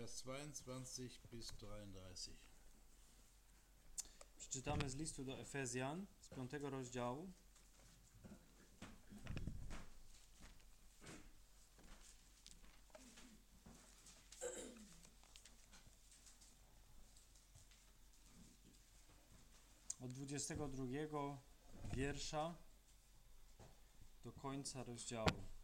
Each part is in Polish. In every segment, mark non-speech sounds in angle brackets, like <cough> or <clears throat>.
Vers 22 bis 33. Przeczytamy z listu do Efezjan z piątego rozdziału. Od 22 wiersza do końca rozdziału.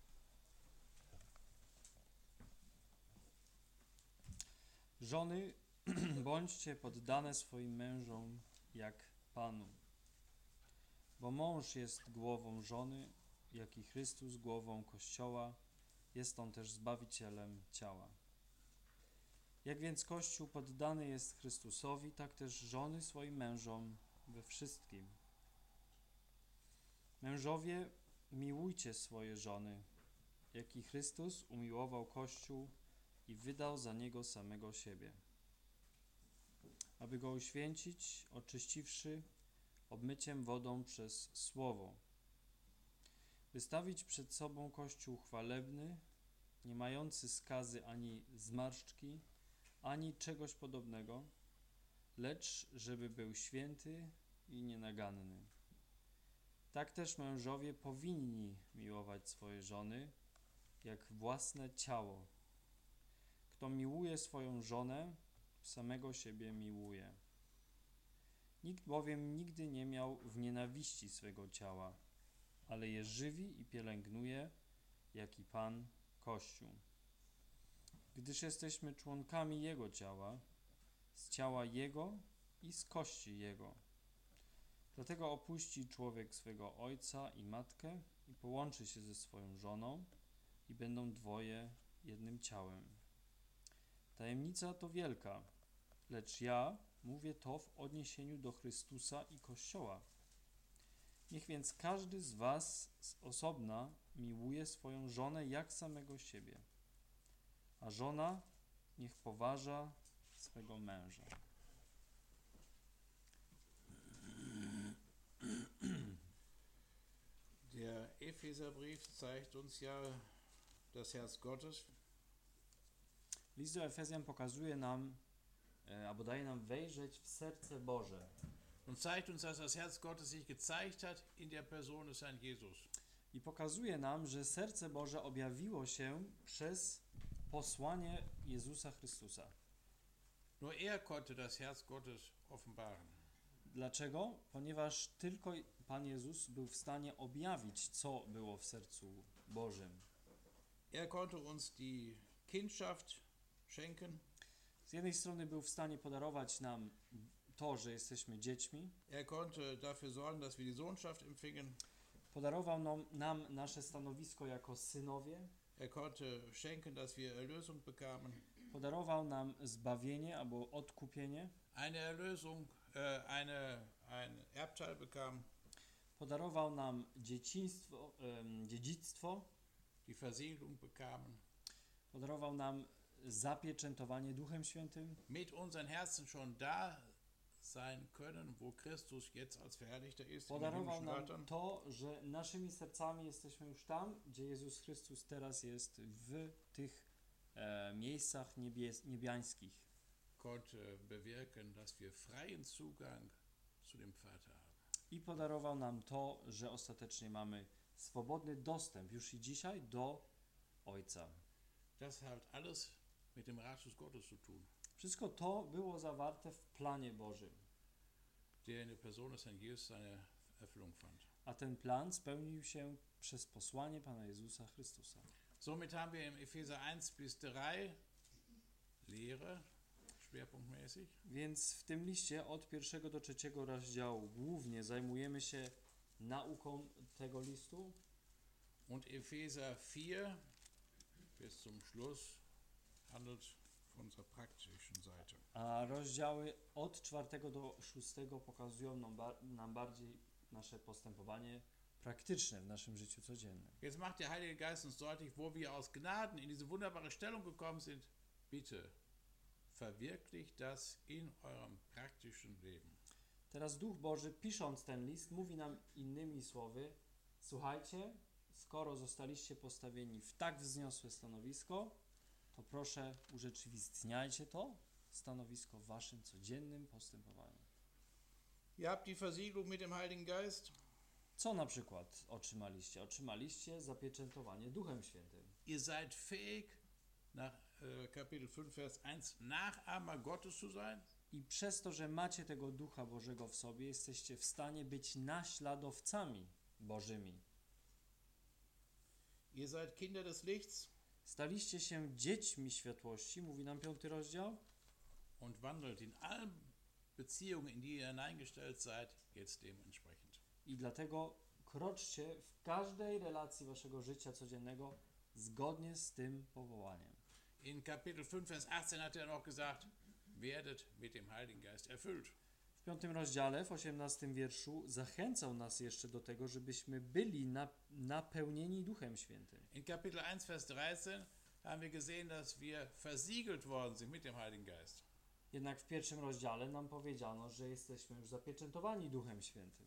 Żony, <clears throat> bądźcie poddane swoim mężom jak Panu. Bo mąż jest głową żony, jak i Chrystus głową Kościoła, jest on też Zbawicielem ciała. Jak więc Kościół poddany jest Chrystusowi, tak też żony swoim mężom we wszystkim. Mężowie, miłujcie swoje żony, jak i Chrystus umiłował Kościół i wydał za niego samego siebie aby go uświęcić, oczyściwszy obmyciem wodą przez słowo. Wystawić przed sobą Kościół chwalebny, nie mający skazy ani zmarszczki, ani czegoś podobnego, lecz żeby był święty i nienaganny. Tak też mężowie powinni miłować swoje żony, jak własne ciało. Kto miłuje swoją żonę, samego siebie miłuje. Nikt bowiem nigdy nie miał w nienawiści swego ciała, ale je żywi i pielęgnuje, jak i Pan Kościół. Gdyż jesteśmy członkami Jego ciała, z ciała Jego i z kości Jego. Dlatego opuści człowiek swego ojca i matkę i połączy się ze swoją żoną i będą dwoje jednym ciałem. Tajemnica to wielka, lecz ja mówię to w odniesieniu do Chrystusa i Kościoła. Niech więc każdy z was z osobna miłuje swoją żonę jak samego siebie, a żona niech poważa swego męża. Der Epheserbrief zeigt uns ja das Herz Gottes. List do Efezjan pokazuje nam, e, albo daje nam wejrzeć w serce Boże Und zeigt uns, dass das Herz Gottes sich gezeigt hat in der Person des Herrn Jesus. i pokazuje nam, że serce Boże objawiło się przez posłanie Jezusa Chrystusa. Nur er konnte das Herz Gottes offenbaren. Dlaczego? Ponieważ tylko Pan Jezus był w stanie objawić, co było w sercu Bożym. Er konnte uns die Kindschaft schenken. Z jednej strony był w stanie podarować nam to, że jesteśmy dziećmi, Er konnte dafür sorgen, dass wir die Sohnschaft empfingen. podarował nam, nam nasze stanowisko jako synowie, Er konnte schenken, dass wir Erlösung bekamen. podarował nam zbawienie albo odkupienie, Eine Erlösung, äh, eine, ein Erbteil bekamen. podarował nam dzieciństwo, dziedzictwo, Die Versiegelung bekamen. podarował nam zapieczętowanie Duchem Świętym, Mit unseren Herzen schon da sein können, wo Christus jetzt als Verherrlichter ist. Podarował nam to, że naszymi sercami jesteśmy już tam, gdzie Jezus Chrystus teraz jest w tych e, miejscach niebies, niebiańskich. konnte bewirken, dass wir freien Zugang zu dem Vater haben. I podarował nam to, że ostatecznie mamy swobodny dostęp już i dzisiaj do Ojca. Das hat alles mit dem Ratschluss Gottes zu tun, Wszystko to było zawarte w planie Bożym, der in der Person des Herrn Jesus seine Erfüllung fand. a ten plan spełnił się przez posłanie Pana Jezusa Chrystusa. Somit haben wir im Epheser 1 bis 3 Lehre, schwerpunktmäßig. Więc w tym liście od pierwszego do trzeciego rozdziału głównie zajmujemy się nauką tego listu, Und Epheser 4 bis zum Schluss a rozdziały od czwartego do szóstego pokazują nam, nam bardziej nasze postępowanie praktyczne w naszym życiu codziennym. Jetzt macht der Heilige Geist uns deutlich, wo wir aus Gnaden in diese wunderbare Stellung gekommen sind. Bitte verwirklicht das in eurem praktischen Leben. Teraz Duch Boży, pisząc ten list, mówi nam innymi słowy: Słuchajcie, skoro zostaliście postawieni w tak wzniosłe stanowisko, to proszę urzeczywistniajcie to stanowisko w waszym codziennym postępowaniu. Ihr habt die Versiegelung mit dem Heiligen Geist. Co na przykład otrzymaliście? Otrzymaliście zapieczętowanie Duchem Świętym. Ihr seid fähig, nach äh, Kapitel 5, Vers 1, Nachahmer Gottes zu sein. I przez to, że macie tego Ducha Bożego w sobie, jesteście w stanie być naśladowcami Bożymi. Ihr seid Kinder des Lichts Staliście się dziećmi światłości, mówi nam piąty rozdział, und wandelt in allen Beziehungen, in die ihr hineingestellt seid, jetzt dementsprechend. i dlatego kroczcie w każdej relacji waszego życia codziennego zgodnie z tym powołaniem. In Kapitel 5, Vers 18 hat er noch gesagt, werdet mit dem Heiligen Geist erfüllt. W piątym rozdziale, w osiemnastym wierszu, zachęcał nas jeszcze do tego, żebyśmy byli na, napełnieni Duchem Świętym. In Kapitel 1, Vers 13 haben wir gesehen, dass wir versiegelt worden sind mit dem Heiligen Geist. Jednak w pierwszym rozdziale nam powiedziano, że jesteśmy już zapieczętowani Duchem Świętym.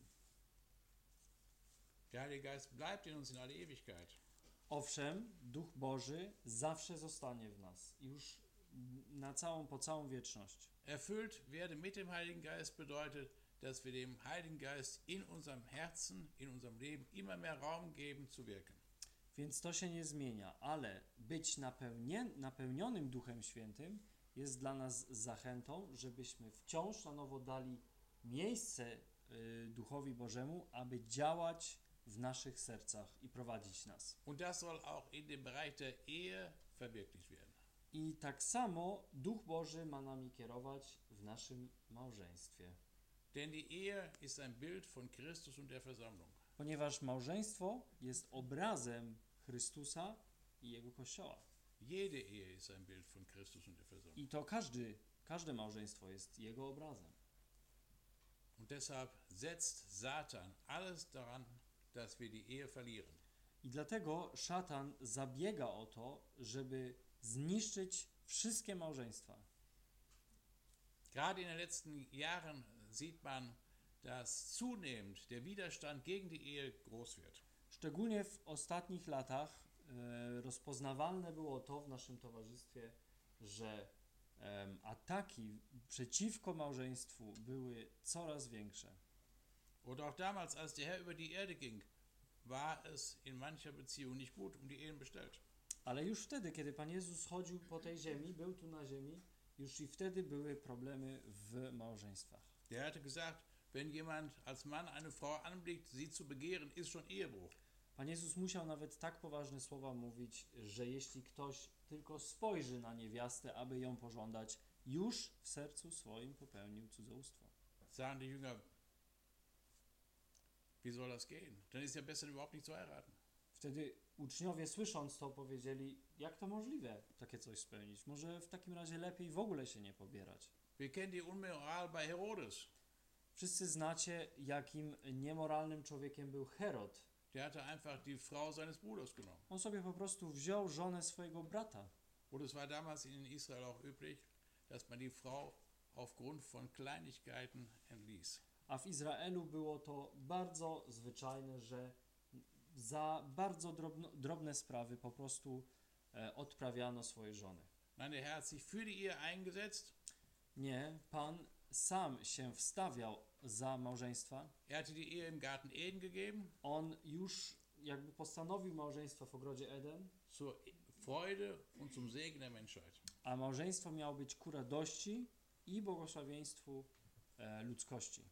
Der Heilige Geist bleibt in uns in alle Ewigkeit. Owszem, Duch Boży zawsze zostanie w nas, już na całą, po całą wieczność. Erfüllt werden mit dem Heiligen Geist bedeutet, dass wir dem Heiligen Geist in unserem Herzen, in unserem Leben immer mehr Raum geben zu wirken. Więc to się nie zmienia, ale być napełnie, napełnionym Duchem Świętym jest dla nas zachętą, żebyśmy wciąż na nowo dali miejsce y, Duchowi Bożemu, aby działać w naszych sercach i prowadzić nas. Und das soll auch in dem Bereich der Ehe verwirklicht. I tak samo Duch Boży ma nami kierować w naszym małżeństwie. Denn die Ehe ist ein Bild von Christus und der Versammlung. Ponieważ małżeństwo jest obrazem Chrystusa i Jego Kościoła. Jede Ehe ist ein Bild von Christus und der Versammlung. I to każdy, każde małżeństwo jest Jego obrazem. Und deshalb setzt Satan alles daran, dass wir die Ehe verlieren. I dlatego szatan zabiega o to, żeby zniszczyć wszystkie małżeństwa. Gerade in den letzten Jahren sieht man, dass zunehmend der Widerstand gegen die Ehe groß wird. Szczególnie w ostatnich latach e, rozpoznawalne było to w naszym towarzystwie, że em, ataki przeciwko małżeństwu były coraz większe. Und auch damals, als der Herr über die Erde ging, war es in mancher Beziehung nicht gut um die Ehen bestellt. Ale już wtedy, kiedy Pan Jezus chodził po tej ziemi, był tu na ziemi, już i wtedy były problemy w małżeństwach. Der hatte gesagt, wenn jemand als Mann eine Frau anblickt, sie zu begehren, ist schon Ehebruch. Pan Jezus musiał nawet tak poważne słowa mówić, że jeśli ktoś tylko spojrzy na niewiastę, aby ją pożądać, już w sercu swoim popełnił cudzołóstwo. Sagen die Jünger, wie soll das gehen? Dann ist ja besser überhaupt nicht zu heiraten. Wtedy uczniowie słysząc to powiedzieli, jak to możliwe takie coś spełnić? Może w takim razie lepiej w ogóle się nie pobierać. Wir kennen die Unmoral bei Herodes. Wszyscy znacie, jakim niemoralnym człowiekiem był Herod. Der hatte einfach die Frau seines Bruders genommen. On sobie po prostu wziął żonę swojego brata. Und es war damals in Israel auch üblich, dass man die Frau aufgrund von Kleinigkeiten entließ. A w Izraelu było to bardzo zwyczajne, że za bardzo drobno, drobne sprawy po prostu e, odprawiano swoje żony. Nein, der Herr hat sich für die Ehe eingesetzt. Nie, Pan sam się wstawiał za małżeństwa. Er hatte die Ehe im Garten Eden gegeben, On już jakby postanowił małżeństwo w ogrodzie Eden, zur Freude und zum Segen der Menschheit. a małżeństwo miało być ku radości i błogosławieństwu e, ludzkości.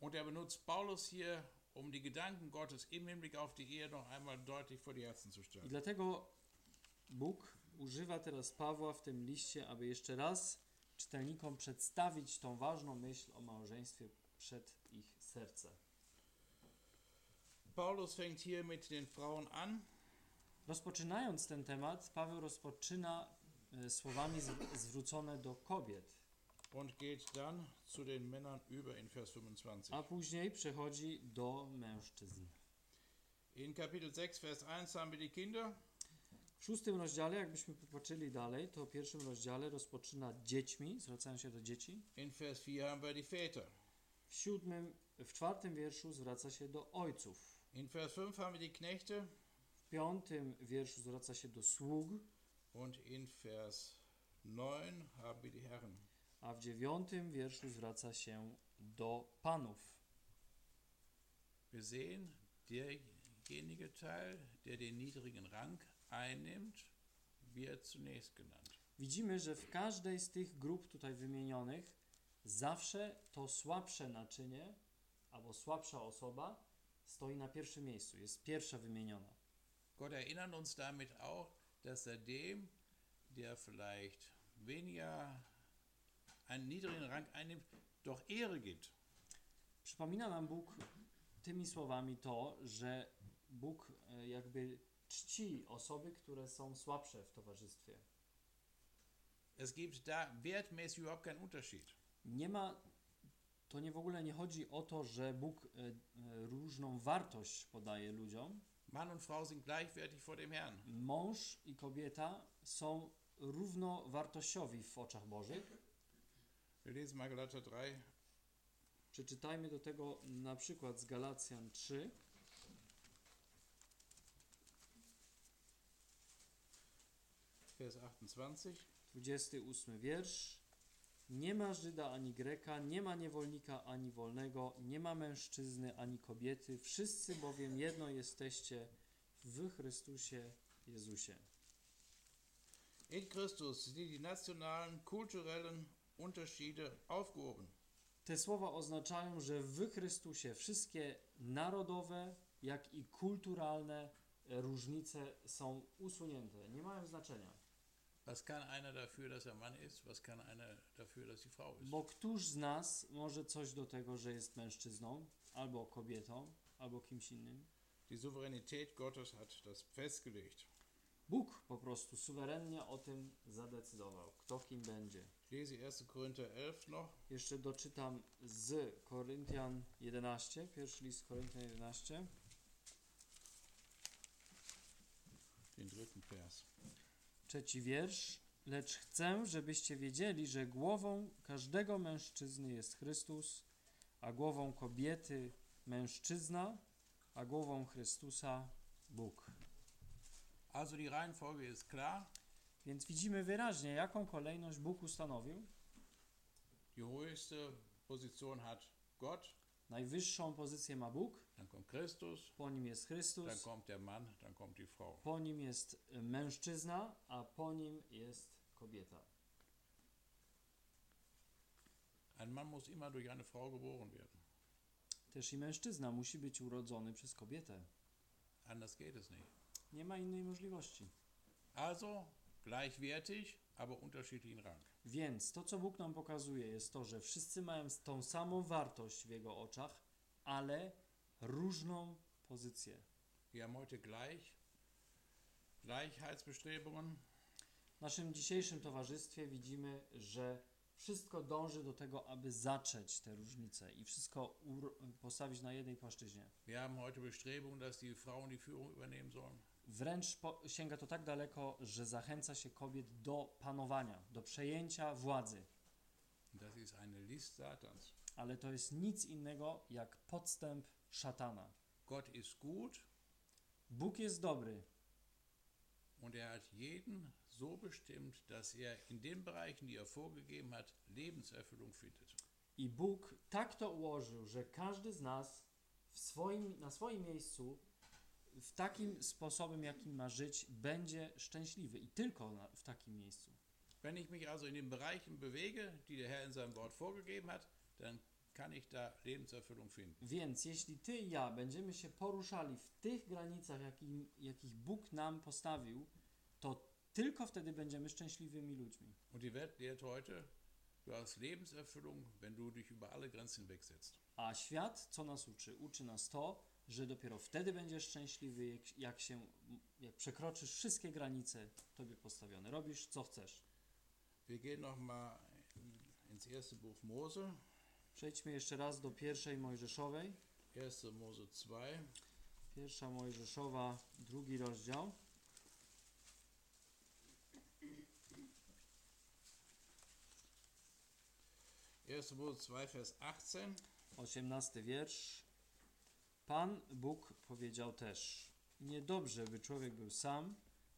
Und er benutzt Paulus hier, um die Gedanken Gottes im Hinblick auf die Ehe noch einmal deutlich vor die Herzen zu I stellen. dlatego Bóg używa teraz Pawła w tym liście, aby jeszcze raz czytelnikom przedstawić tą ważną myśl o małżeństwie przed ich serce. Paulus fängt hier mit den Frauen an Rozpoczynając ten temat, Paweł rozpoczyna e, słowami zw- zwrócone do kobiet, a później przechodzi do mężczyzn. In Kapitel 6, Vers 1 haben wir die Kinder. W szóstym rozdziale, jakbyśmy popatrzyli dalej, to w pierwszym rozdziale rozpoczyna dziećmi, zwracają się do dzieci. In Vers 4 haben wir die Väter. W siódmym, w czwartym wierszu zwraca się do ojców. In Vers 5 haben wir die Knechte. W piątym wierszu zwraca się do sług. Und in Vers 9 haben wir die Herren. A w dziewiątym wierszu zwraca się do panów. Wir sehen, derjenige Teil, der den niedrigen Rang einnimmt, wird zunächst genannt. Widzimy, że w każdej z tych grup tutaj wymienionych zawsze to słabsze naczynie albo słabsza osoba stoi na pierwszym miejscu, jest pierwsza wymieniona. Gott erinnert uns damit auch, dass er dem, der vielleicht weniger einen niedrigen Rang einnimmt, doch Ehre gibt. Przypomina nam Bóg tymi słowami to, że Bóg e, jakby czci osoby, które są słabsze w towarzystwie. Es gibt da wertmäßig überhaupt keinen Unterschied. Nie ma, to nie w ogóle nie chodzi o to, że Bóg e, e, różną wartość podaje ludziom. Mann und Frau sind gleichwertig vor dem Herrn. Mąż i kobieta są równowartościowi w oczach Bożych. Wir lesen mal Galater 3, Przeczytajmy do tego na przykład z Galacjan 3, Vers 28. 28 wiersz. Nie ma Żyda ani Greka, nie ma niewolnika ani wolnego, nie ma mężczyzny ani kobiety, wszyscy bowiem jedno jesteście w Chrystusie Jezusie. In Christus sind die nationalen, kulturellen Unterschiede aufgehoben. Te słowa oznaczają, że w Chrystusie wszystkie narodowe, jak i kulturalne e, różnice są usunięte, nie mają znaczenia. Was kann einer dafür, dass er Mann ist? Was kann einer dafür, dass sie Frau ist? Bo któż z nas może coś do tego, że jest mężczyzną, albo kobietą, albo kimś innym? Die Souveränität Gottes hat das festgelegt. Bóg po prostu suwerennie o tym zadecydował, kto kim będzie. Ich lese 1. Korinther 11 noch. Jeszcze doczytam z Koryntian 11, pierwszy list Koryntian 11, den dritten Vers. trzeci wiersz. Lecz chcę, żebyście wiedzieli, że głową każdego mężczyzny jest Chrystus, a głową kobiety mężczyzna, a głową Chrystusa Bóg. Also die Reihenfolge ist klar. Więc widzimy wyraźnie, jaką kolejność Bóg ustanowił. Die höchste Position hat Gott, Najwyższą pozycję ma Bóg, dann kommt Christus, po nim jest dann Chrystus, kommt der Mann, dann kommt die Frau. po nim jest mężczyzna, a po nim jest kobieta. Ein Mann muss immer durch eine Frau geboren werden. Też i mężczyzna musi być urodzony przez kobietę. Anders geht es nicht. Nie ma innej możliwości. Also gleichwertig, aber unterschiedlichen Rang. Więc to, co Bóg nam pokazuje, jest to, że wszyscy mają tą samą wartość w Jego oczach, ale różną pozycję. Wir haben heute gleich Gleichheitsbestrebungen. W naszym dzisiejszym towarzystwie widzimy, że wszystko dąży do tego, aby zacząć te różnice i wszystko postawić na jednej płaszczyźnie. Wir haben heute Bestrebungen, dass die Frauen die Führung übernehmen sollen. Wręcz po, sięga to tak daleko, że zachęca się kobiet do panowania, do przejęcia władzy. Das ist eine List Satans. Ale to jest nic innego jak podstęp szatana. Gott ist gut Bóg jest dobry und er hat jeden so bestimmt, dass er in den Bereichen, die er vorgegeben hat, Lebenserfüllung findet. i Bóg tak to ułożył, że każdy z nas swoim, na swoim miejscu w takim sposobem, jakim ma żyć, będzie szczęśliwy i tylko na, w takim miejscu. Wenn ich mich also in den Bereichen bewege, die der Herr in seinem Wort vorgegeben hat, dann kann ich da Lebenserfüllung finden. Więc jeśli ty i ja będziemy się poruszali w tych granicach, jakim, jakich Bóg nam postawił, to tylko wtedy będziemy szczęśliwymi ludźmi. Und die Welt lehrt heute, du hast Lebenserfüllung, wenn du dich über alle Grenzen hinwegsetzt. A świat co nas uczy? Uczy nas to, że dopiero wtedy będziesz szczęśliwy, jak, jak się, jak przekroczysz wszystkie granice tobie postawione. Robisz co chcesz. Wir gehen nochmal ins erste Buch Mose, Przejdźmy jeszcze raz do pierwszej Mojżeszowej. 1. Mose 2. Pierwsza Mojżeszowa, drugi rozdział. Erste Mose 2, Vers 18. 18 wiersz. Pan Bóg powiedział też: Niedobrze, by człowiek był sam,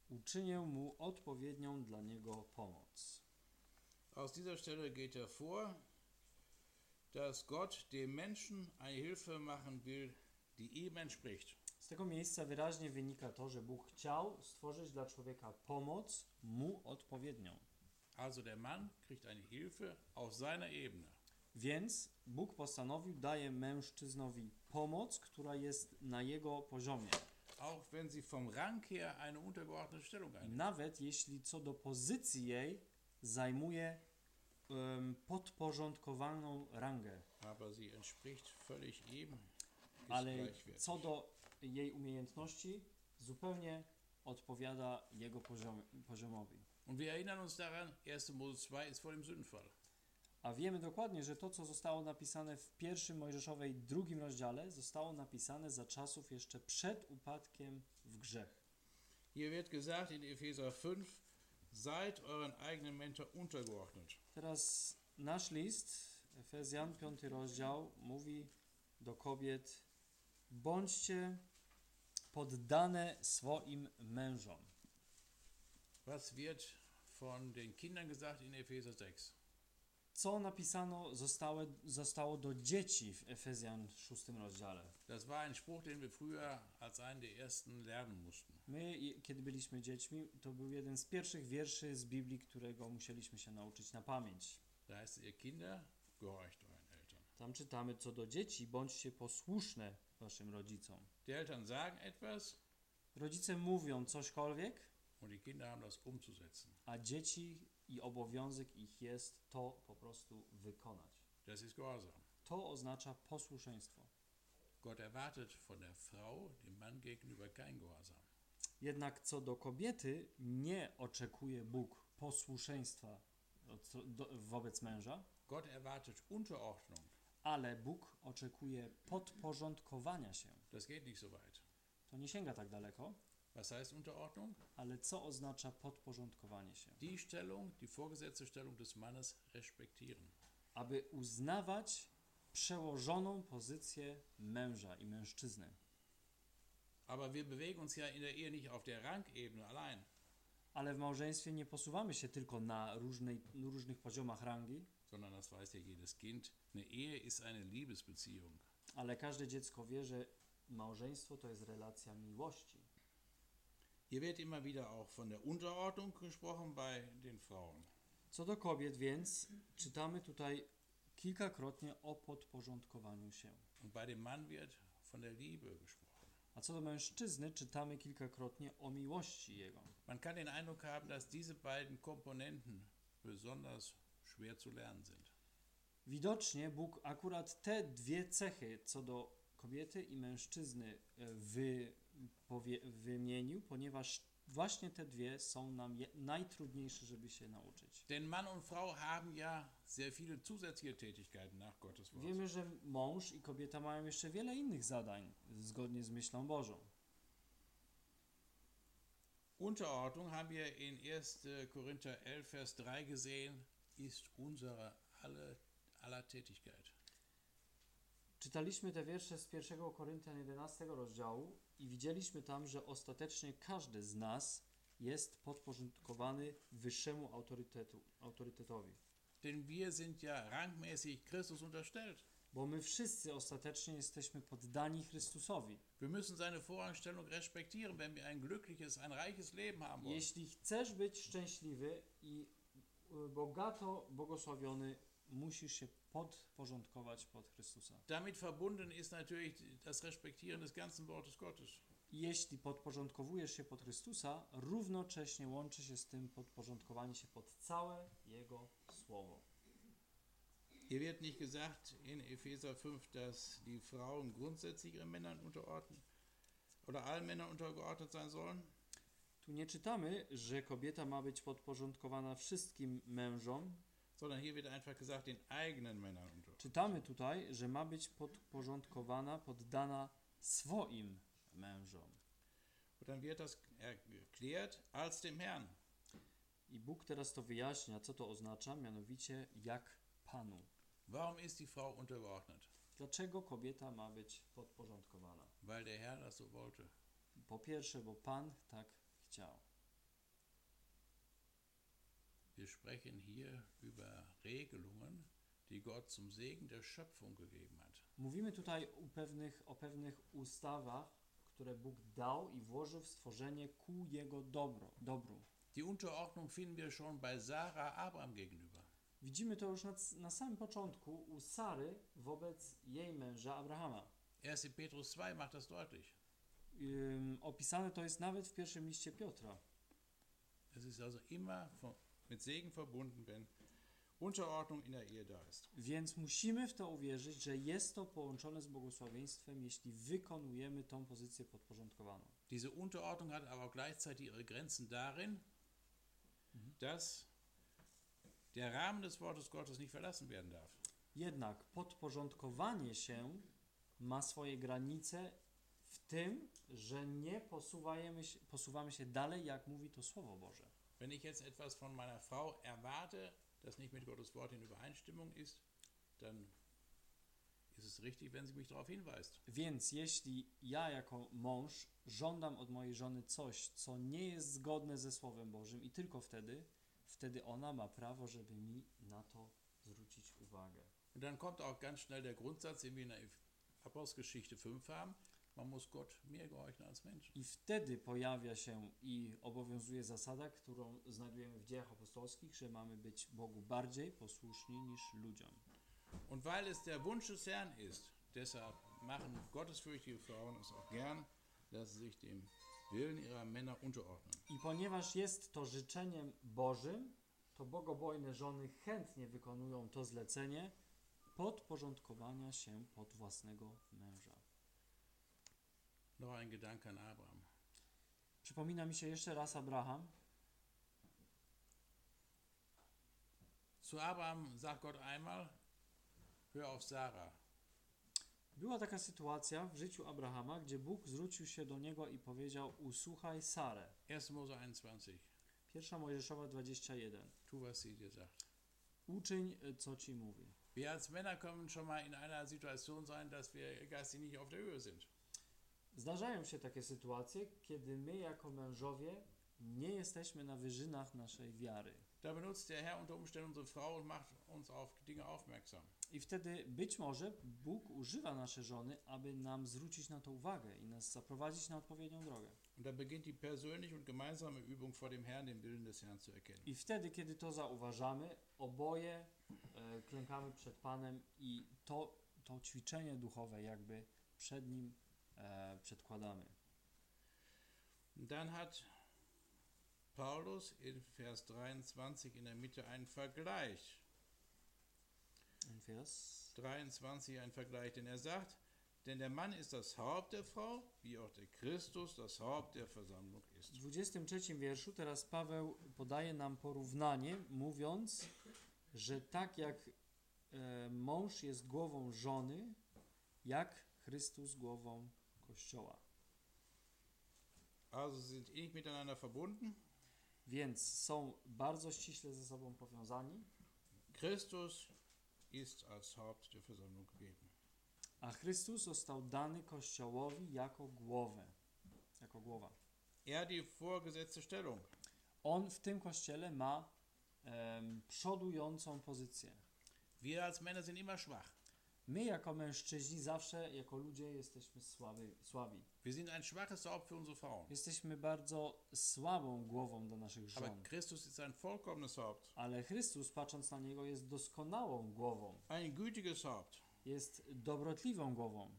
uczynię mu odpowiednią dla niego pomoc. Aus dieser Stelle geht hervor, dass Gott dem Menschen eine Hilfe machen will, die ihm entspricht. Z tego miejsca wyraźnie wynika to, że Bóg chciał stworzyć dla człowieka pomoc mu odpowiednią. Also der Mann kriegt eine Hilfe auf seiner Ebene. Więc Bóg postanowił, daje mężczyznowi pomoc, która jest na jego poziomie. Auch wenn sie vom Rang her eine untergeordnete Stellung einnimmt. Nawet jeśli co do pozycji jej zajmuje em, podporządkowaną rangę, Aber sie entspricht völlig ihm, ale co do jej umiejętności zupełnie odpowiada jego poziom, poziomowi. Und wir erinnern uns daran, 1. Mose 2 ist vor dem Sündenfall. A wiemy dokładnie, że to, co zostało napisane w pierwszym Mojżeszowej drugim rozdziale, zostało napisane za czasów jeszcze przed upadkiem w grzech. Hier wird gesagt in Epheser 5, seid euren eigenen Mentor untergeordnet. Teraz nasz list, Efezjan, piąty rozdział, mówi do kobiet: bądźcie poddane swoim mężom. Was wird von den Kindern gesagt in Epheser 6? Co napisano zostało, zostało do dzieci w Efezjan szóstym rozdziale. Das war ein Spruch, den wir früher als einen der ersten lernen mussten. My, kiedy byliśmy dziećmi, to był jeden z pierwszych wierszy z Biblii, którego musieliśmy się nauczyć na pamięć. Da heißt ihr Kinder, gehorcht euren Eltern. Tam czytamy, co do dzieci, bądźcie posłuszne waszym rodzicom. Die Eltern sagen etwas Rodzice mówią cośkolwiek, und die Kinder haben das umzusetzen. a dzieci i obowiązek ich jest to po prostu wykonać. Das ist Gehorsam. To oznacza posłuszeństwo. Gott erwartet von der Frau dem Mann gegenüber kein Gehorsam. Jednak co do kobiety, nie oczekuje Bóg posłuszeństwa do, wobec męża, Gott erwartet Unterordnung. ale Bóg oczekuje podporządkowania się. Das geht nicht so weit. To nie sięga tak daleko, Was heißt Unterordnung? ale co oznacza podporządkowanie się? Die Stellung, die vorgesetzte Stellung des Mannes respektieren. Aby uznawać przełożoną pozycję męża i mężczyzny. Aber wir bewegen uns ja in der Ehe nicht auf der Rangebene allein, Ale w małżeństwie nie posuwamy się tylko na różnej, różnych poziomach rangi, sondern das weiß ja jedes Kind. Eine Ehe ist eine Liebesbeziehung. ale każde dziecko wie, że małżeństwo to jest relacja miłości. Hier wird immer wieder auch von der Unterordnung gesprochen bei den Frauen. Co do kobiet więc, czytamy tutaj kilkakrotnie o podporządkowaniu się. Und bei dem Mann wird von der Liebe gesprochen. A co do mężczyzny, czytamy kilkakrotnie o miłości jego. Man kann den Eindruck haben, dass diese beiden Komponenten besonders schwer zu lernen sind. Widocznie Bóg akurat te dwie cechy co do kobiety i mężczyzny e, wy, powie, wymienił, ponieważ właśnie te dwie są nam je, najtrudniejsze, żeby się nauczyć. Denn Mann und Frau haben ja sehr viele zusätzliche Tätigkeiten nach Gottes Wort. Wiemy, że mąż i kobieta mają jeszcze wiele innych zadań zgodnie z myślą Bożą. Unterordnung haben wir in 1. Korinther 11, Vers 3 gesehen, ist unsere alle, aller Tätigkeit. Czytaliśmy te wiersze z 1 Koryntian 11 rozdziału i widzieliśmy tam, że ostatecznie każdy z nas jest podporządkowany wyższemu autorytetu, autorytetowi. Denn wir sind ja rangmäßig Christus unterstellt. Bo my wszyscy ostatecznie jesteśmy poddani Chrystusowi. Wir müssen seine Vorrangstellung respektieren, wenn wir ein glückliches, ein reiches Leben haben wollen. Jeśli chcesz być szczęśliwy i bogato błogosławiony, musisz się podporządkować pod Chrystusa. Damit verbunden ist natürlich das Respektieren des ganzen Wortes Gottes. Jeśli podporządkowujesz się pod Chrystusa, równocześnie łączy się z tym podporządkowanie się pod całe Jego Słowo. Hier wird nicht gesagt in Epheser 5, dass die Frauen grundsätzlich ihren Männern unterordnen oder allen Männern untergeordnet sein sollen, Tu nie czytamy, że kobieta ma być podporządkowana wszystkim mężom. Sondern hier wird einfach gesagt, den eigenen Männern unterordnet. Czytamy tutaj, że ma być podporządkowana, poddana swoim mężom. Und dann wird das erklärt als dem Herrn. I Bóg teraz to wyjaśnia, co to oznacza, mianowicie jak Panu. Warum ist die Frau untergeordnet? Dlaczego kobieta ma być podporządkowana? Weil der Herr das so wollte. Po pierwsze, bo Pan tak chciał. Wir sprechen hier über Regelungen, die Gott zum Segen der Schöpfung gegeben hat. Mówimy tutaj o pewnych, o pewnych ustawach, które Bóg dał i włożył w stworzenie ku Jego dobro, dobru. Die Unterordnung finden wir schon bei Sarah Abraham gegenüber. Widzimy to już na, na samym początku u Sary wobec jej męża Abrahama. 1. Petrus 2 macht das deutlich. Ym, opisane to jest nawet w pierwszym liście Piotra. Es ist also immer von, mit Segen verbunden, wenn Unterordnung in der Ehe da ist. Więc musimy w to uwierzyć, że jest to połączone z błogosławieństwem, jeśli wykonujemy tą pozycję podporządkowaną. Diese Unterordnung hat aber gleichzeitig ihre Grenzen darin, dass der Rahmen des Wortes Gottes nicht verlassen werden darf. Jednak podporządkowanie się ma swoje granice w tym, że nie posuwajemy się, posuwamy się dalej, jak mówi to Słowo Boże. Wenn ich jetzt etwas von meiner Frau erwarte, das nicht mit Gottes Wort in Übereinstimmung ist, dann ist es richtig, wenn sie mich darauf hinweist. Więc jeśli ja jako mąż żądam od mojej żony coś, co nie jest zgodne ze Słowem Bożym i tylko wtedy, wtedy ona ma prawo, żeby mi na to zwrócić uwagę. Und dann kommt auch ganz schnell der Grundsatz, den wir in der Apostelgeschichte 5 haben, man muss Gott mehr gehorchen als Menschen. I wtedy pojawia się i obowiązuje zasada, którą znajdujemy w dziejach apostolskich, że mamy być Bogu bardziej posłuszni niż ludziom. Und weil es der Wunsch des Herrn ist, deshalb machen gottesfürchtige Frauen es auch gern, dass sie sich dem Willen ihrer Männer unterordnen. I ponieważ jest to życzeniem Bożym, to bogobojne żony chętnie wykonują to zlecenie podporządkowania się pod własnego męża. Noch ein Gedanke an Abraham. Przypomina mi się jeszcze raz Abraham. Zu Abraham sagt Gott einmal, hör auf Sarah. Była taka sytuacja w życiu Abrahama, gdzie Bóg zwrócił się do niego i powiedział: Usłuchaj Sarę. 1. Mose 21. Pierwsza Mojżeszowa 21. Tu, was sie dir sagt. Uczyń, y, co ci mówi. Wir als Männer können schon mal in einer Situation sein, dass wir geistig nicht auf der Höhe sind. Zdarzają się takie sytuacje, kiedy my jako mężowie nie jesteśmy na wyżynach naszej wiary. Da benutzt der Herr unter Umständen unsere Frau und macht uns auf Dinge aufmerksam. I wtedy być może Bóg używa nasze żony, aby nam zwrócić na to uwagę i nas zaprowadzić na odpowiednią drogę. Und da beginnt die persönliche und gemeinsame Übung vor dem Herrn, den Willen des Herrn zu erkennen. I wtedy, kiedy to zauważamy, oboje e, klękamy przed Panem i to, to ćwiczenie duchowe jakby przed Nim przedkładamy. Und dann hat Paulus in Vers 23 in der Mitte einen Vergleich. Vers 23 ein Vergleich, denn er sagt, denn der Mann ist das Haupt der Frau, wie auch der Christus das Haupt der Versammlung ist. W 23 wierszu teraz Paweł podaje nam porównanie, mówiąc, że tak jak e, mąż jest głową żony, jak Chrystus głową Kościoła. Also sind innig miteinander verbunden. Więc są bardzo ściśle ze sobą powiązani, Christus ist als Haupt der Versammlung gegeben. a Chrystus został dany Kościołowi jako głowę, jako głowa. Er die vorgesetzte Stellung. On w tym Kościele ma em, przodującą pozycję. Wir als Männer sind immer schwach. My jako mężczyźni zawsze, jako ludzie jesteśmy słabi. słabi. Wir sind ein schwaches Haupt für unsere Frauen. Jesteśmy bardzo słabą głową do naszych Aber żon. Christus ist ein vollkommenes Haupt. Ale Chrystus, patrząc na Niego, jest doskonałą głową. Ein gütiges Haupt. Jest dobrotliwą głową.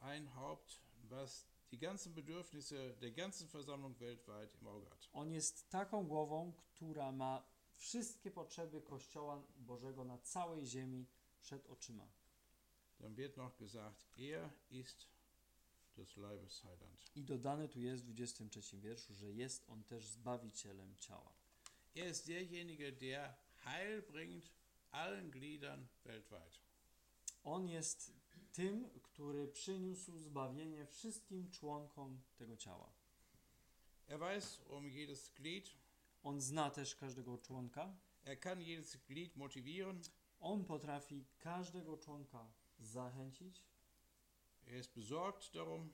Ein Haupt, was die ganzen Bedürfnisse der ganzen Versammlung weltweit im Auge hat. On jest taką głową, która ma wszystkie potrzeby Kościoła Bożego na całej ziemi przed oczyma. Dann wird noch gesagt, er ist des Leibes Heiland. I dodane tu jest w 23 wierszu, że jest on też zbawicielem ciała. Er ist derjenige, der Heil bringt allen Gliedern weltweit. On jest tym, który przyniósł zbawienie wszystkim członkom tego ciała. Er weiß um jedes Glied. On zna też każdego członka. Er kann jedes Glied motivieren. On potrafi każdego członka zachęcić. Er ist besorgt darum.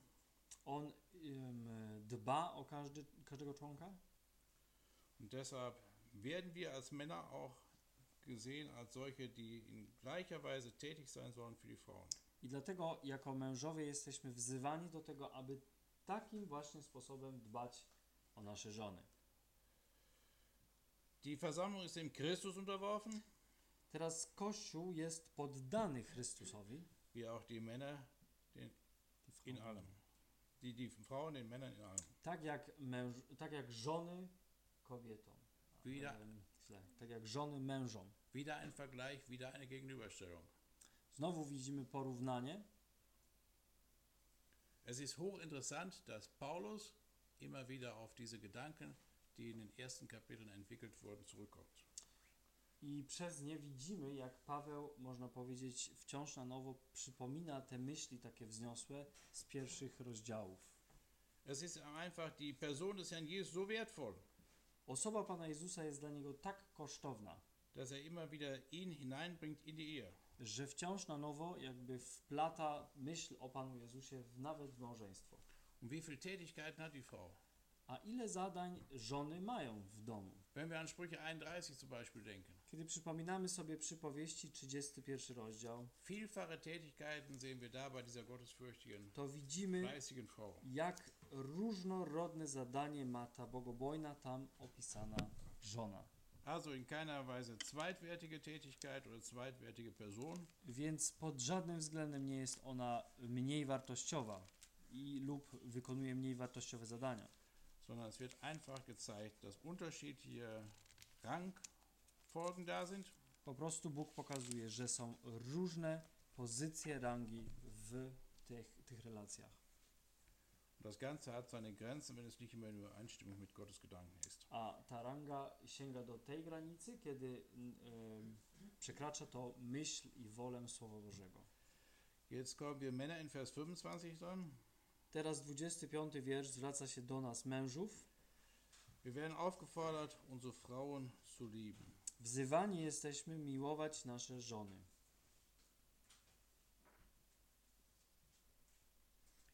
On em, dba o każdy, każdego członka. Und deshalb werden wir als Männer auch gesehen als solche, die in gleicher Weise tätig sein sollen für die Frauen. I dlatego jako mężowie jesteśmy wzywani do tego, aby takim właśnie sposobem dbać o nasze żony. Die Versammlung ist dem Christus unterworfen, Teraz Kościół jest poddany Chrystusowi. wie auch die Männer den, in allem. Die, die Frauen den Männern in allem. Tak jak, męż, tak jak żony kobietom. Wieder. Tak jak żony mężom. wieder ein Vergleich, wieder eine Gegenüberstellung. Znowu widzimy porównanie. Es ist hochinteressant, dass Paulus immer wieder auf diese Gedanken, die in den ersten Kapiteln entwickelt wurden, zurückkommt. I przez nie widzimy, jak Paweł, można powiedzieć, wciąż na nowo przypomina te myśli takie wzniosłe z pierwszych rozdziałów. Es ist einfach die Person des Herrn Jesus so wertvoll, Osoba Pana Jezusa jest dla niego tak kosztowna, dass er immer wieder ihn hineinbringt in die Ehe. że wciąż na nowo jakby wplata myśl o Panu Jezusie w, nawet w małżeństwo. Und wie viele Tätigkeiten hat die Frau? A ile zadań żony mają w domu? Wenn wir an Sprüche 31 zum Beispiel denken. Kiedy przypominamy sobie przypowieści 31 rozdział, to widzimy, jak różnorodne zadanie ma ta bogobojna tam opisana żona. Also in keiner Weise zweitwertige Tätigkeit oder zweitwertige Person, Więc pod żadnym względem nie jest ona mniej wartościowa i lub wykonuje mniej wartościowe zadania. sondern es wird einfach gezeigt, dass unterschiedliche Rangfolgen Po prostu Bóg pokazuje, że są różne pozycje rangi w tych, tych relacjach. Das Ganze hat seine Grenzen, wenn es nicht immer in Übereinstimmung mit Gottes Gedanken ist. A ta ranga sięga do tej granicy, kiedy em, przekracza to myśl i wolę Słowa Bożego. Jetzt kommen wir Männer in Vers 25 dran. Teraz 25 wiersz zwraca się do nas mężów. Wir werden aufgefordert, unsere Frauen zu lieben. Wzywani jesteśmy miłować nasze żony.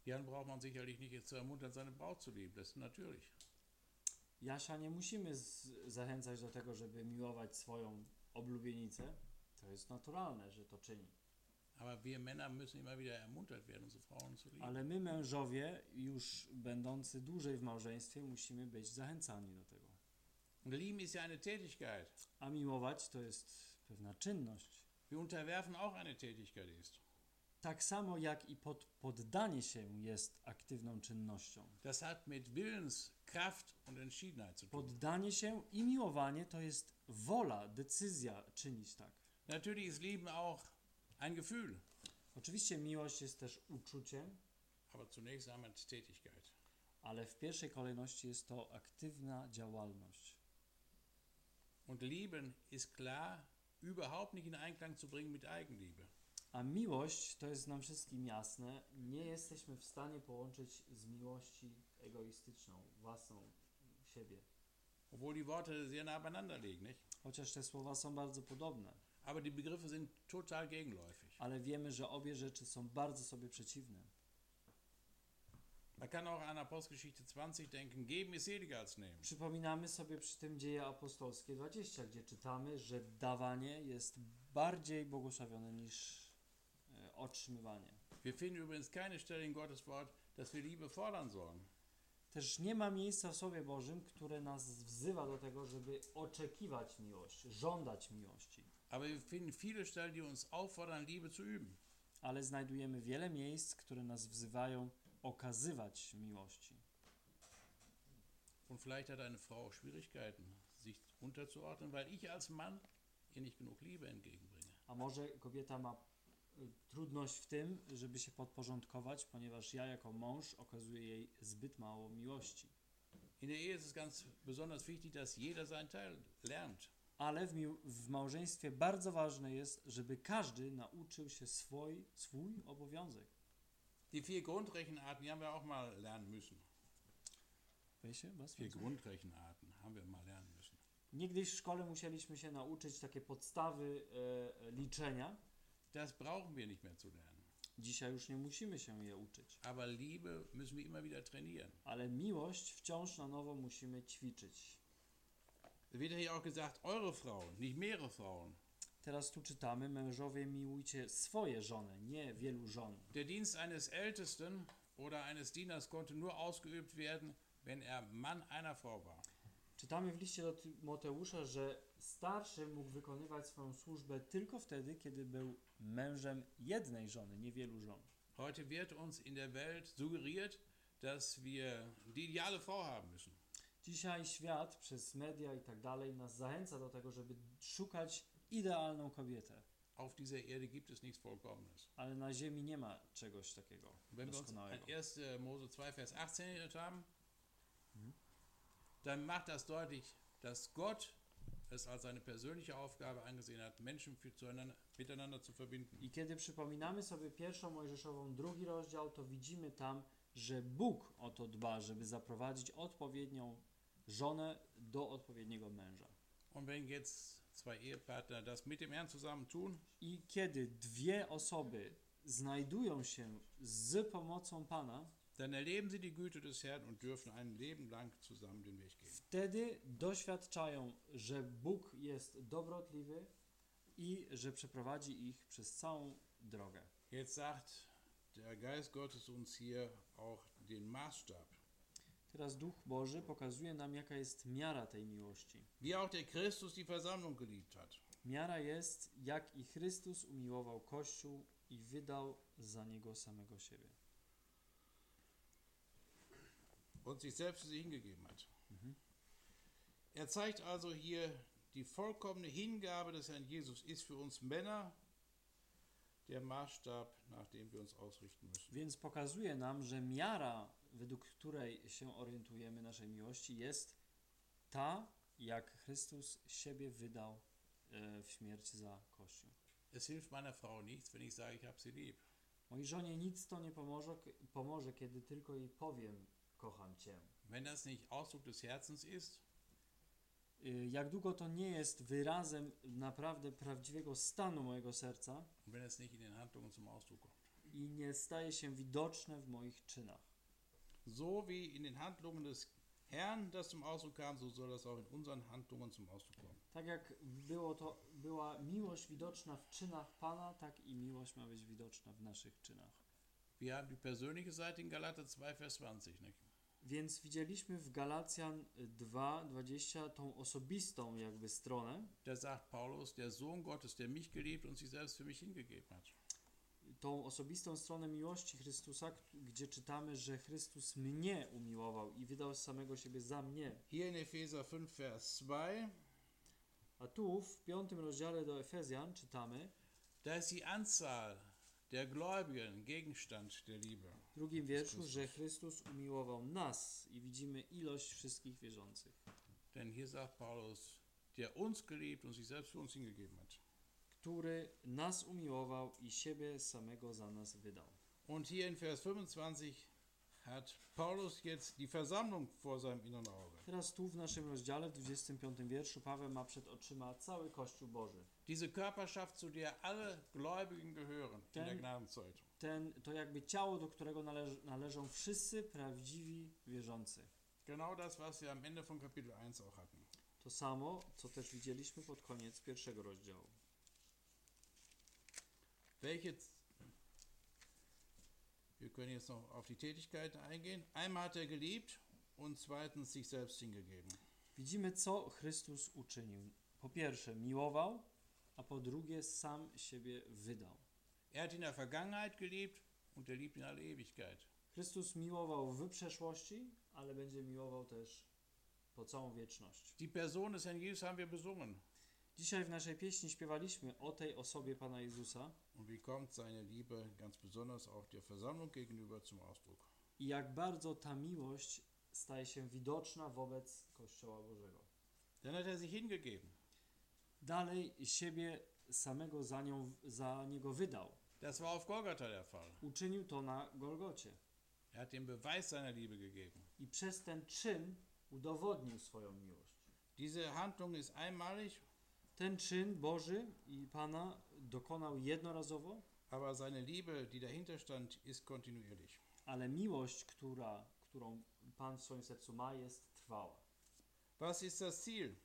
Jan braucht man sicherlich nicht jetzt zu ermuntern, seine Braut zu lieben. Das ist natürlich. Jasia nie musimy zachęcać do tego, żeby miłować swoją oblubienicę. To jest naturalne, że to czyni. Ale my, mężowie, już będący dłużej w małżeństwie, musimy być zachęcani do tego. Lieben ist ja eine Tätigkeit. A miłować to jest pewna czynność. Wir unterwerfen auch eine Tätigkeit ist. Tak samo jak i pod, poddanie się jest aktywną czynnością. Das hat mit Willenskraft und Entschiedenheit zu tun. Poddanie się i miłowanie to jest wola, decyzja czynić tak. Natürlich ist Lieben auch ein Gefühl, Oczywiście miłość jest też uczuciem, aber zunächst einmal Tätigkeit. ale w pierwszej kolejności jest to aktywna działalność. Und Lieben ist klar überhaupt nicht in Einklang zu bringen mit Eigenliebe. A miłość, to jest nam wszystkim jasne, nie jesteśmy w stanie połączyć z miłości egoistyczną, własną siebie. Obwohl die Worte sehr nah beieinander liegen, nicht? Chociaż te słowa są bardzo podobne, Aber die Begriffe sind total gegenläufig. ale wiemy, że obie rzeczy są bardzo sobie przeciwne. Man kann auch an Apostelgeschichte 20 denken, geben ist seliger als nehmen. Przypominamy sobie przy tym dzieje apostolskie 20, gdzie czytamy, że dawanie jest bardziej błogosławione niż e, otrzymywanie. Wir finden übrigens keine Stelle in Gottes Wort, dass wir Liebe fordern sollen. Też nie ma miejsca w Słowie Bożym, które nas wzywa do tego, żeby oczekiwać miłości, żądać miłości. Aber wir finden viele Stellen, die uns auffordern, Liebe zu üben. Ale znajdujemy wiele miejsc, które nas wzywają okazywać miłości. Und vielleicht hat eine Frau auch Schwierigkeiten, sich unterzuordnen, weil ich als Mann ihr nicht genug Liebe entgegenbringe. A może kobieta ma y, trudność w tym, żeby się podporządkować, ponieważ ja jako mąż okazuję jej zbyt mało miłości. In der Ehe ist es ganz besonders wichtig, dass jeder seinen Teil lernt. Ale w, w małżeństwie bardzo ważne jest, żeby każdy nauczył się swój, swój obowiązek. Die vier Grundrechenarten, die haben wir auch mal lernen müssen. Wiecie, was? Vier Grundrechenarten haben wir mal lernen müssen. Niegdyś w szkole musieliśmy się nauczyć takie podstawy e, e, liczenia. Das brauchen wir nicht mehr zu lernen. Dzisiaj już nie musimy się je uczyć. Aber Liebe müssen wir immer wieder trainieren. Ale miłość wciąż na nowo musimy ćwiczyć. Es wird ja hier auch gesagt, eure Frauen, nicht mehrere Frauen. Teraz tu czytamy: Mężowie, miłujcie swoje żony, nie wielu żon. Der Dienst eines Ältesten oder eines Dieners konnte nur ausgeübt werden, wenn er Mann einer Frau war. Czytamy w liście do Tymoteusza, że starszy mógł wykonywać swoją służbę tylko wtedy, kiedy był mężem jednej żony, nie wielu żon. Heute wird uns in der Welt suggeriert, dass wir die ideale Frau haben müssen. Dzisiaj świat przez media i tak dalej nas zachęca do tego, żeby szukać idealną kobietę, Auf dieser Erde gibt es nichts Vollkommenes. ale na ziemi nie ma czegoś takiego Wenn wir uns an doskonałego. 1. Mose 2, Vers 18 erinnert haben, dann macht das deutlich, dass Gott es als seine persönliche Aufgabe angesehen hat, Menschen für zueinander, miteinander zu verbinden. I kiedy przypominamy sobie pierwszą Mojżeszową, drugi rozdział, to widzimy tam, że Bóg o to dba, żeby zaprowadzić odpowiednią żonę do odpowiedniego męża. Und wenn jetzt zwei Ehepartner das mit dem Herrn zusammen tun, I kiedy dwie osoby znajdują się z pomocą Pana, dann erleben sie die Güte des Herrn und dürfen ein Leben lang zusammen den Weg gehen. wtedy doświadczają, że Bóg jest dobrotliwy i że przeprowadzi ich przez całą drogę. Jetzt sagt der Geist Gottes uns hier auch den Maßstab. Teraz Duch Boży pokazuje nam, jaka jest miara tej miłości. Wie auch der Christus die Versammlung geliebt hat. Miara jest, jak i Chrystus umiłował Kościół i wydał za niego samego siebie. und sich selbst sie hingegeben hat. Er zeigt also hier, die vollkommene Hingabe des Herrn Jesus ist für uns Männer der Maßstab, nach dem wir uns ausrichten müssen. Więc pokazuje nam, że miara, według której się orientujemy naszej miłości, jest ta, jak Chrystus siebie wydał e, w śmierć za Kościół. Es hilft meiner Frau nichts, wenn ich sage, ich habe sie lieb. Mojej żonie nic to nie pomoże, pomoże, kiedy tylko jej powiem, kocham Cię. Wenn das nicht Ausdruck des Herzens ist, Y, Jak długo to nie jest wyrazem naprawdę prawdziwego stanu mojego serca wenn es nicht in den Handlungen zum Ausdruck kommt. i nie staje się widoczne w moich czynach. So wie in den Handlungen des Herrn das zum Ausdruck kam, so soll das auch in unseren Handlungen zum Ausdruck kommen. Tak jak było to, była miłość widoczna w czynach Pana, tak i miłość ma być widoczna w naszych czynach. Wir haben die persönliche Seite in Galater 2, Vers 20. Nicht? Więc widzieliśmy w Galacjan 2:20 tą osobistą jakby stronę, Da sagt Paulus, der Sohn Gottes, der mich geliebt und sich selbst für mich hingegeben hat. Tą osobistą stronę miłości Chrystusa, gdzie czytamy, że Chrystus mnie umiłował i wydał samego siebie za mnie. Hier in Epheser 5, Vers 2, A tu w piątym rozdziale do Efezjan czytamy, da ist die Anzahl der Gläubigen Gegenstand der Liebe. w drugim wierszu, że Chrystus umiłował nas i widzimy ilość wszystkich wierzących. Denn hier sagt Paulus, der uns geliebt und sich selbst für uns hingegeben hat. Który nas umiłował i siebie samego za nas wydał. Und hier in Vers 25 hat Paulus jetzt die Versammlung vor seinem inneren Auge. Teraz tu w naszym rozdziale, w 25 wierszu, Paweł ma przed oczyma cały Kościół Boży. Diese Körperschaft, zu der alle Gläubigen gehören in der Denn- Gnadenzeit. Ten, to jakby ciało, do którego należ, należą wszyscy prawdziwi wierzący. Genau das, was wir am Ende von Kapitel 1 auch hatten. To samo, co też widzieliśmy pod koniec pierwszego rozdziału. Welche wir können jetzt noch auf die Tätigkeiten eingehen. Einmal hat er geliebt und zweitens sich selbst hingegeben. Widzimy, co Chrystus uczynił. Po pierwsze, miłował, a po drugie, sam siebie wydał. Er hat in der Vergangenheit geliebt und er liebt in aller Ewigkeit. Chrystus miłował w przeszłości, ale będzie miłował też po całą wieczność. Die Person des Herrn Jesus haben wir besungen. Dzisiaj w naszej pieśni śpiewaliśmy o tej osobie Pana Jezusa i jak bardzo ta miłość staje się widoczna wobec Kościoła Bożego. Dann hat er sich hingegeben. Dalej siebie samego za, nią, za niego wydał. Das war auf Golgatha der Fall. Uczynił to na Golgocie Er hat den Beweis seiner Liebe gegeben. i przez ten czyn udowodnił swoją miłość. Diese Handlung ist einmalig, Ten czyn Boży i Pana dokonał jednorazowo, aber seine Liebe, die dahinter stand, ist kontinuierlich. ale miłość, która, którą Pan w swoim sercu ma, jest trwała. Was ist das Ziel?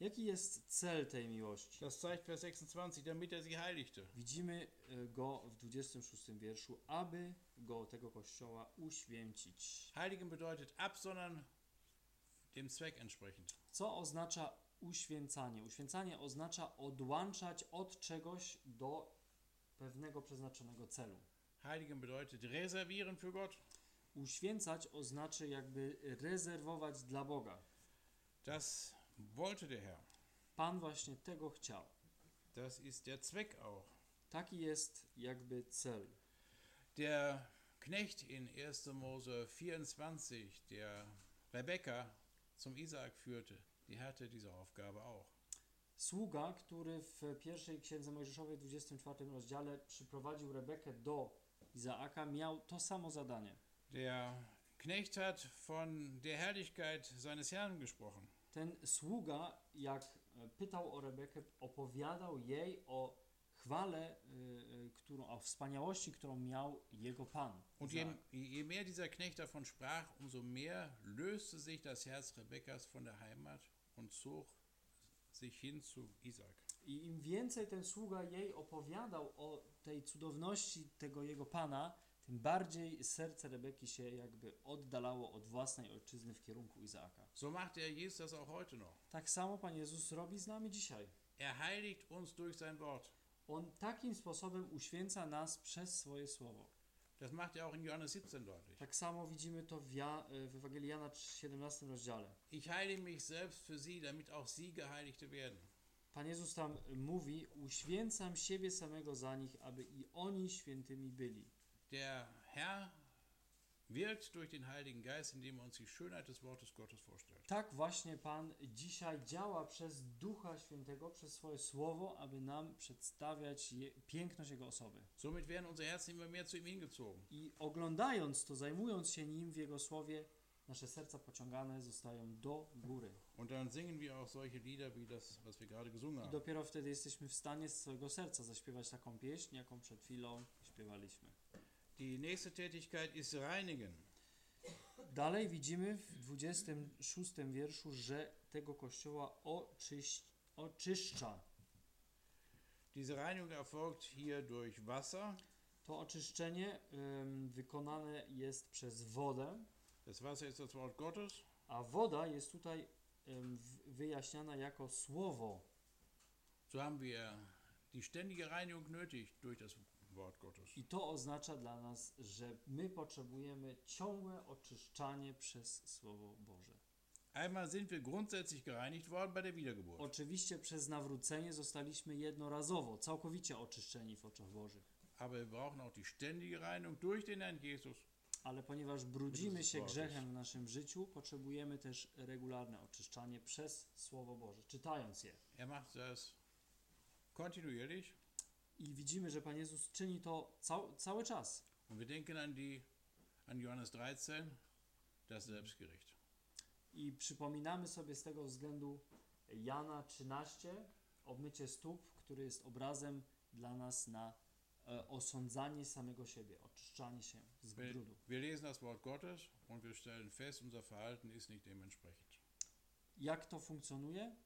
Jaki jest cel tej miłości? Das zeigt Vers 26, damit er sie heiligte. Widzimy e, go w 26 wierszu, aby go, tego kościoła, uświęcić. Heiligen bedeutet absondern dem Zweck entsprechend. Co oznacza uświęcanie? Uświęcanie oznacza odłączać od czegoś do pewnego przeznaczonego celu. Heiligen bedeutet reservieren für Gott. Uświęcać oznacza jakby rezerwować dla Boga. Das wollte der Herr. Pan właśnie tego chciał. Das ist der Zweck auch. Taki jest jakby cel. Der Knecht in 1. Mose 24, der Rebekka zum Isaak führte, die hatte diese Aufgabe auch. Sługa, który w pierwszej księdze Mojżeszowej, 24 rozdziale, przyprowadził Rebekę do Izaaka, miał to samo zadanie. Der Knecht hat von der Herrlichkeit seines Herrn gesprochen. Ten sługa, jak pytał o Rebekę, opowiadał jej o chwale, y, y, którą, o wspaniałości, którą miał jego pan. Und je, je mehr dieser Knecht davon sprach, umso mehr löste sich das Herz Rebekkas von der Heimat und zog sich hin zu Isaak. I im więcej ten sługa jej opowiadał o tej cudowności tego jego pana, tym bardziej serce Rebeki się jakby oddalało od własnej ojczyzny w kierunku Izaaka. So macht der Jesus das auch heute noch. Tak samo Pan Jezus robi z nami dzisiaj. Er heiligt uns durch sein Wort. On takim sposobem uświęca nas przez swoje słowo. Das macht er auch in Johannes 17 deutlich. Tak samo widzimy to w, ja, w Ewangelii Jana 17 rozdziale. Ich heile mich selbst für sie, damit auch sie Geheiligte werden. Pan Jezus tam mówi: Uświęcam siebie samego za nich, aby i oni świętymi byli. Der Herr wirkt durch den Heiligen Geist, indem er uns die Schönheit des Wortes Gottes vorstellt. Tak właśnie Pan dzisiaj działa przez Ducha Świętego, przez swoje słowo, aby nam przedstawiać je, piękność Jego osoby. Somit werden unsere Herzen immer mehr zu ihm hingezogen. I oglądając to, zajmując się nim w Jego słowie, nasze serca pociągane zostają do góry. Und dann singen wir auch solche Lieder wie das, was wir gerade gesungen I haben. dopiero wtedy jesteśmy w stanie z całego serca zaśpiewać taką pieśń, jaką przed chwilą śpiewaliśmy. Die nächste Tätigkeit ist reinigen. Dalej widzimy w 26 wierszu, że tego kościoła oczyś, oczyszcza. Diese Reinigung erfolgt hier durch Wasser. To oczyszczenie ym, wykonane jest przez wodę, Das Wasser ist das Wort Gottes. a woda jest tutaj w- wyjaśniana jako słowo. So haben wir die ständige Reinigung nötig durch das. I to oznacza dla nas, że my potrzebujemy ciągłe oczyszczanie przez Słowo Boże. Einmal sind wir grundsätzlich gereinigt worden bei der Wiedergeburt. Oczywiście przez nawrócenie zostaliśmy jednorazowo, całkowicie oczyszczeni w oczach Bożych. Aber wir brauchen auch die ständige Reinigung durch den Herrn Jesus. Ale ponieważ brudzimy się grzechem w naszym życiu, potrzebujemy też regularne oczyszczanie przez Słowo Boże, czytając je. Er macht das kontinuierlich. I widzimy, że Pan Jezus czyni to cał, cały czas. Und wir denken an, die, an Johannes 13, das Selbstgericht. I przypominamy sobie z tego względu Jana 13, obmycie stóp, który jest obrazem dla nas na e, osądzanie samego siebie, oczyszczanie się z Wir, brudu. wir lesen das Wort Gottes und wir stellen fest, unser Verhalten ist nicht dementsprechend. Jak to funkcjonuje?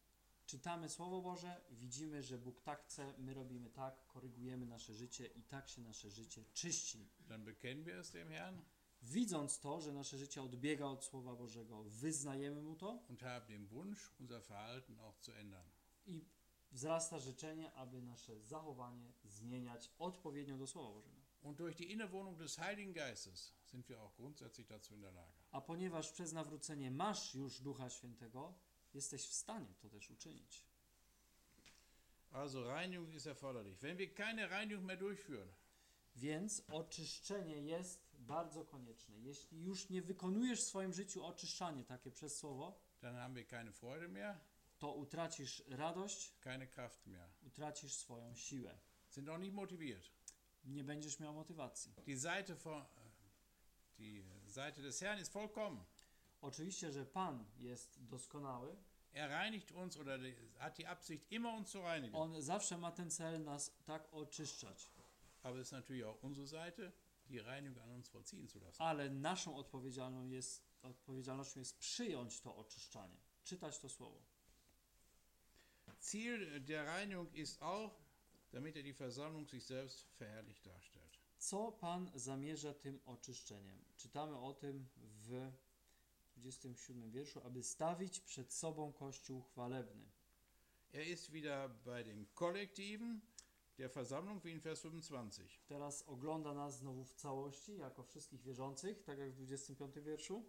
Czytamy Słowo Boże, widzimy, że Bóg tak chce, my robimy tak, korygujemy nasze życie i tak się nasze życie czyści. Dann bekennen wir es dem Herrn Widząc to, że nasze życie odbiega od Słowa Bożego, wyznajemy Mu to und haben den Wunsch, unser Verhalten auch zu ändern. i wzrasta życzenie, aby nasze zachowanie zmieniać odpowiednio do Słowa Bożego. Und durch die Innewohnung des Heiligen Geistes sind wir auch grundsätzlich dazu in der Lage. A ponieważ przez nawrócenie masz już Ducha Świętego, jesteś w stanie to też uczynić. Also Reinigung ist erforderlich. Wenn wir keine Reinigung mehr durchführen, Więc oczyszczenie jest bardzo konieczne. Jeśli już nie wykonujesz w swoim życiu oczyszczanie takie przez Słowo, dann haben wir keine Freude mehr, to utracisz radość, keine Kraft mehr, utracisz swoją siłę. sind auch nicht motiviert. Nie będziesz miał motywacji. Die Seite, von, die Seite des Herrn ist vollkommen. Oczywiście, że Pan jest doskonały. Er reinigt uns oder hat die Absicht, immer uns zu reinigen. On zawsze ma ten cel nas tak oczyszczać. Aber es ist natürlich auch unsere Seite, die Reinigung an uns vollziehen zu lassen. Ale naszą odpowiedzialną jest, odpowiedzialnością jest przyjąć to oczyszczanie, czytać to słowo. Ziel der Reinigung ist auch, damit er die Versammlung sich selbst verherrlicht darstellt. Co Pan zamierza tym oczyszczeniem? Czytamy o tym w 27 wierszu, aby stawić przed sobą Kościół chwalebny. Er ist wieder bei dem Kollektiven der Versammlung wie in Vers 25. Teraz ogląda nas znowu w całości, jako wszystkich wierzących, tak jak w 25 wierszu.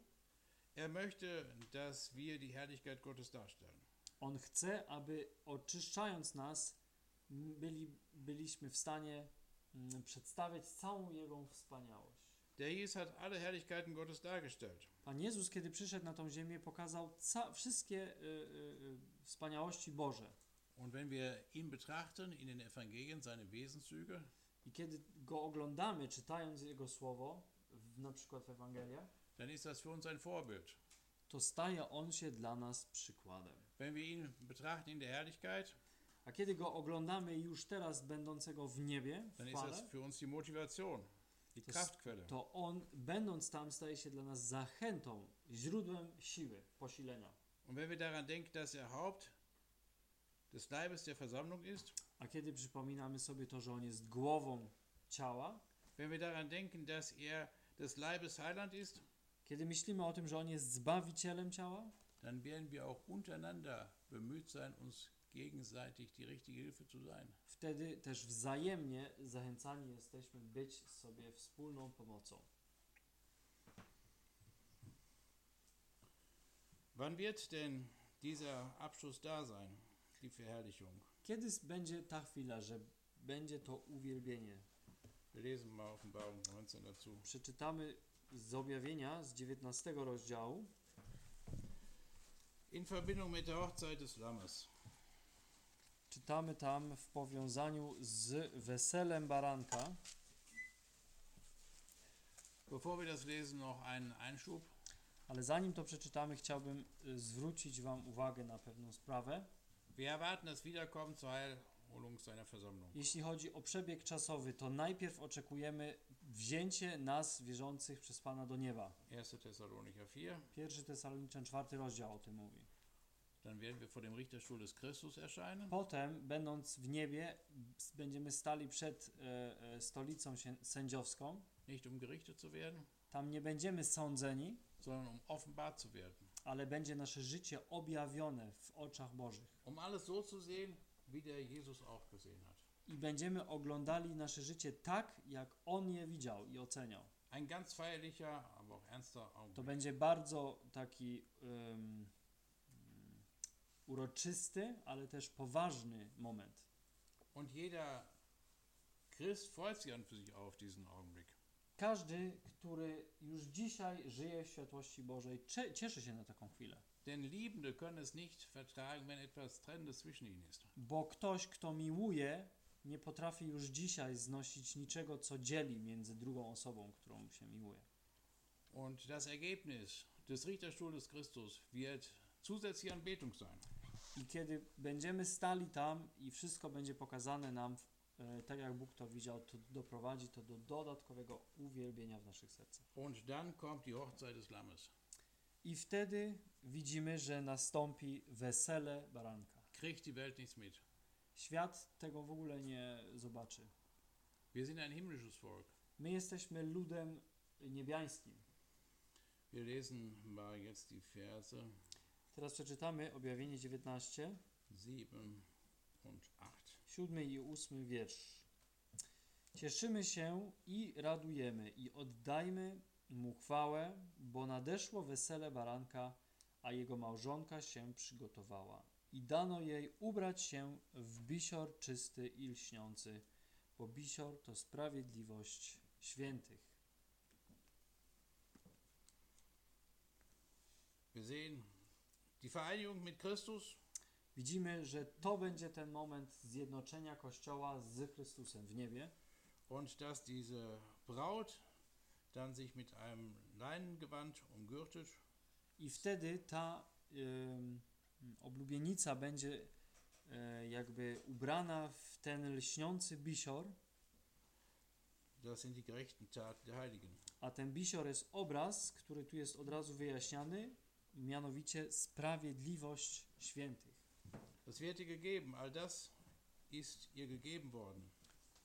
Er möchte, dass wir die Herrlichkeit Gottes darstellen. On chce, aby oczyszczając nas, byli, byliśmy w stanie przedstawiać całą Jego wspaniałość. Der Jesus hat alle Herrlichkeiten Gottes dargestellt. Pan Jezus, kiedy przyszedł na tą ziemię, pokazał wszystkie y, y, y, wspaniałości Boże. Und wenn wir ihn betrachten in den Evangelien, seine Wesenszüge, I kiedy Go oglądamy, czytając Jego Słowo, w, na przykład w Ewangeliach, dann ist das für uns ein Vorbild. to staje On się dla nas przykładem. Wenn wir ihn betrachten in der Herrlichkeit, A kiedy Go oglądamy już teraz, będącego w niebie, w dann ist das für uns die Motivation, To, Kraftquelle. to On, będąc tam, staje się dla nas zachętą, źródłem siły, posilenia. Und wenn wir daran denken, dass er Haupt des Leibes der Versammlung ist, A kiedy przypominamy sobie to, że On jest głową ciała, wenn wir daran denken, dass er des Leibes Heiland ist, kiedy myślimy o tym, że On jest zbawicielem ciała, dann werden wir auch untereinander bemüht sein, uns gegenseitig die richtige Hilfe zu sein. wtedy też wzajemnie zachęcani jesteśmy być sobie wspólną pomocą. Wann wird denn dieser Abschluss da sein, die Verherrlichung? Kiedy będzie ta chwila, że będzie to uwielbienie? Wir lesen mal Offenbarung 19 dazu. Przeczytamy z objawienia z 19 rozdziału. In Verbindung mit der Hochzeit des Lammes. Czytamy tam w powiązaniu z weselem baranka. Bevor wir das lesen, noch einen Einschub. Ale zanim to przeczytamy, chciałbym y, zwrócić Wam uwagę na pewną sprawę. Wir erwarten das Wiederkommen zur Heilholung seiner Versammlung. Jeśli chodzi o przebieg czasowy, to najpierw oczekujemy wzięcie nas, wierzących, przez Pana do nieba. 1. Thessalonicher 4. 1 Tesaloniczan, czwarty rozdział o tym mówi. Dann werden wir vor dem Richterstuhl des Christus erscheinen. Potem, będąc w niebie, będziemy stali przed e, e, stolicą sędziowską. Nicht um gerichtet zu werden, Tam nie będziemy sądzeni, sondern um offenbart zu werden. ale będzie nasze życie objawione w oczach Bożych. Um alles so zu sehen, wie der Jesus auch gesehen hat. I będziemy oglądali nasze życie tak, jak On je widział i oceniał. Ein ganz feierlicher, aber auch ernster To Augenblick. będzie bardzo taki um, uroczysty, ale też poważny moment. Und jeder Christ freut sich an für sich auf diesen Augenblick. Każdy, który już dzisiaj żyje w światłości Bożej, cieszy się na taką chwilę. Denn Liebende können es nicht vertragen, wenn etwas Trennendes zwischen ihnen ist. Bo ktoś, kto miłuje, nie potrafi już dzisiaj znosić niczego, co dzieli między drugą osobą, którą się miłuje. Und das Ergebnis des Richterstuhls Christus wird zusätzliche Anbetung sein. I kiedy będziemy stali tam i wszystko będzie pokazane nam, e, tak jak Bóg to widział, to doprowadzi to do dodatkowego uwielbienia w naszych sercach. Und dann kommt die Hochzeit des Lammes. I wtedy widzimy, że nastąpi wesele baranka. Kriegt die Welt nichts mit. Świat tego w ogóle nie zobaczy. Wir sind ein himmlisches Volk. My jesteśmy ludem niebiańskim. Wir lesen mal jetzt die Verse Teraz przeczytamy objawienie 19, 7 und 8. 7 i 8 wiersz. Cieszymy się i radujemy i oddajmy mu chwałę, bo nadeszło wesele baranka, a jego małżonka się przygotowała. I dano jej ubrać się w bisior czysty i lśniący, bo bisior to sprawiedliwość świętych. Wir sehen die Vereinigung mit Christus. Widzimy, że to będzie ten moment zjednoczenia Kościoła z Chrystusem w niebie. Und dass diese Braut dann sich mit einem Leinengewand umgürtet. I wtedy ta oblubienica będzie e, jakby ubrana w ten lśniący bisior, Das sind die gerechten Taten der Heiligen. a ten bisior jest obraz, który tu jest od razu wyjaśniany, mianowicie sprawiedliwość świętych. Das wird ihr gegeben. All das ist ihr gegeben worden.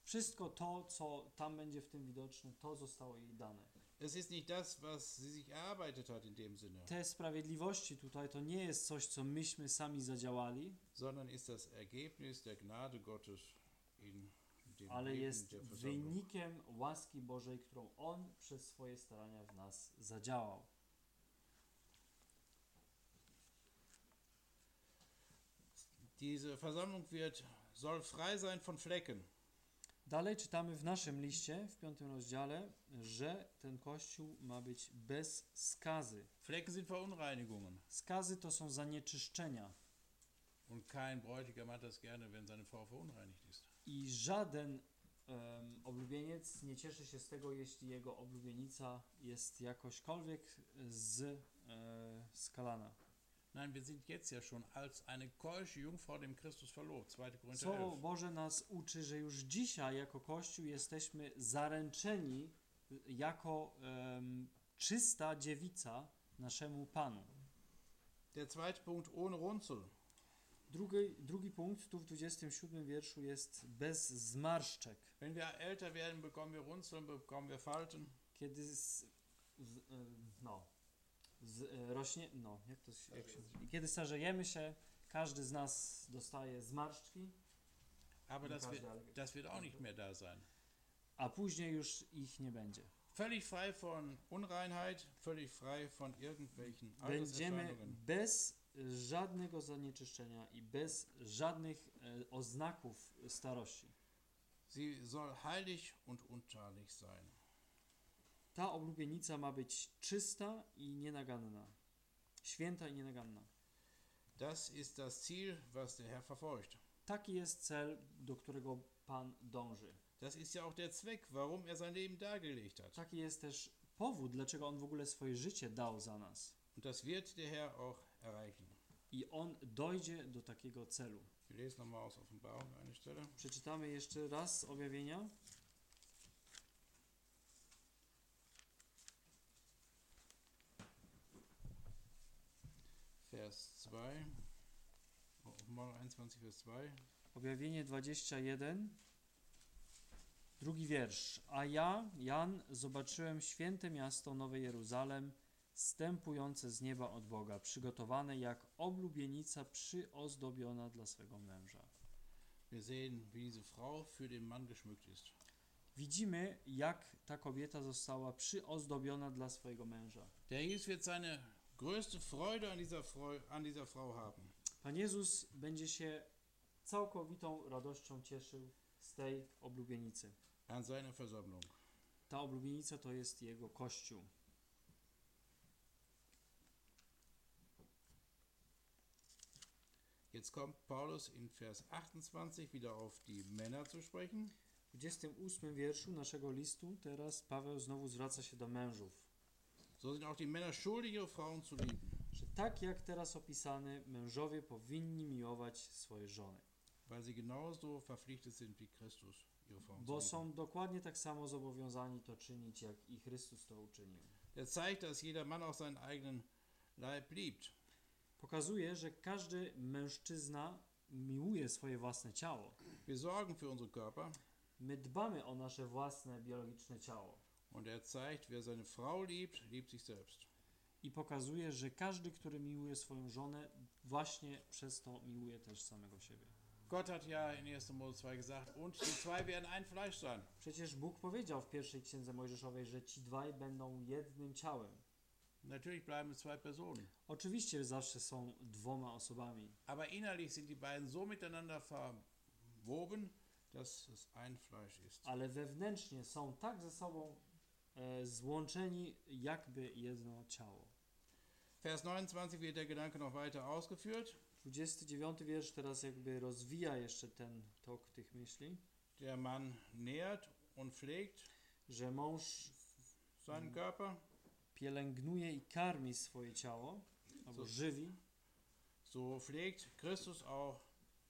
Wszystko to, co tam będzie w tym widoczne, to zostało jej dane. Es ist nicht das, was sie sich erarbeitet hat in dem Sinne, Te sprawiedliwości tutaj to nie jest coś, co myśmy sami zadziałali, sondern ist das Ergebnis der Gnade Gottes in dem ale Leben jest der Versammlung. wynikiem łaski Bożej, którą On przez swoje starania w nas zadziałał. Diese Versammlung wird, soll frei sein von Flecken. Dalej czytamy w naszym liście, w piątym rozdziale, że ten kościół ma być bez skazy. Flecken sind Verunreinigungen. Skazy to są zanieczyszczenia Und kein Bräutigam hat das gerne, wenn seine Frau verunreinigt ist. i żaden em, oblubieniec nie cieszy się z tego, jeśli jego oblubienica jest jakośkolwiek z e, skalana. Nein, wir sind jetzt ja schon als eine keusche Jungfrau dem Christus verlobt. 2. Korinther Słowo 11. Boże nas uczy, że już dzisiaj jako Kościół jesteśmy zaręczeni jako em, czysta dziewica naszemu Panu. Der zweite Punkt, ohne Runzel. Drugi, drugi punkt tu w 27 wierszu jest bez zmarszczek. Wenn wir älter werden, bekommen wir Runzeln, bekommen wir Falten. Kiedy z, z, em, no, z, e, rośnie, no, jak to się, jak się, kiedy starzejemy się, każdy z nas dostaje zmarszczki, Aber das wird, das wird auch nicht mehr da sein. a później już ich nie będzie. Völlig frei von Unreinheit, völlig frei von irgendwelchen Będziemy bez żadnego zanieczyszczenia i bez żadnych e, oznaków starości. Sie soll heilig und untadelig sein. Ta oblubienica ma być czysta i nienaganna. Święta i nienaganna. Das ist das Ziel, was der Herr verfolgt. Taki jest cel, do którego Pan dąży. Das ist ja auch der Zweck, warum er sein Leben dargelegt hat. Taki jest też powód, dlaczego On w ogóle swoje życie dał za nas. Und das wird der Herr auch erreichen. I On dojdzie do takiego celu. Wir lesen nochmal aus Offenbarung eine Stelle. Przeczytamy jeszcze raz objawienia. Vers 2. Offenbarung 21, Vers 2. Objawienie 21, drugi wiersz. A ja, Jan, zobaczyłem święte miasto Nowe Jeruzalem, stępujące z nieba od Boga, przygotowane jak oblubienica przyozdobiona dla swego męża. Wir sehen, wie diese Frau für den Mann geschmückt ist. Widzimy, jak ta kobieta została przyozdobiona dla swojego męża. Der Jesus wird seine größte Freude an dieser, Frau, an dieser Frau haben. Pan Jezus będzie się całkowitą radością cieszył z tej oblubienicy. An seiner Versammlung. Ta oblubienica to jest jego kościół. Jetzt kommt Paulus in Vers 28 wieder auf die Männer zu sprechen. W 28 wierszu naszego listu teraz Paweł znowu zwraca się do mężów. So sind auch die Männer schuldig, ihre Frauen zu lieben, Że tak jak teraz opisany, mężowie powinni miłować swoje żony, weil sie genauso verpflichtet sind wie Christus, ihre Frauen bo zu lieben. są dokładnie tak samo zobowiązani to czynić, jak i Chrystus to uczynił. Der zeigt, dass jeder Mann auch seinen eigenen Leib liebt. Pokazuje, że każdy mężczyzna miłuje swoje własne ciało. Wir sorgen für unsere Körper My dbamy o nasze własne biologiczne ciało. Und er zeigt, wer seine Frau liebt, liebt sich selbst. I pokazuje, że każdy, który miłuje swoją żonę, właśnie przez to miłuje też samego siebie. Gott hat ja in 1. Mose 2 gesagt, und die zwei werden ein Fleisch sein. Przecież Bóg powiedział w pierwszej księdze Mojżeszowej, że ci dwaj będą jednym ciałem. Natürlich bleiben zwei Personen. Oczywiście zawsze są dwoma osobami, Aber innerlich sind die beiden so miteinander verwoben, dass es ein Fleisch ist. ale wewnętrznie są tak ze sobą złączeni, jakby jedno ciało. Vers 29 wird der Gedanke noch weiter ausgeführt. 29 wiersz teraz jakby rozwija jeszcze ten tok tych myśli, Der Mann nährt und pflegt że mąż seinen Körper, pielęgnuje i karmi swoje ciało, albo Co- żywi, so pflegt Christus auch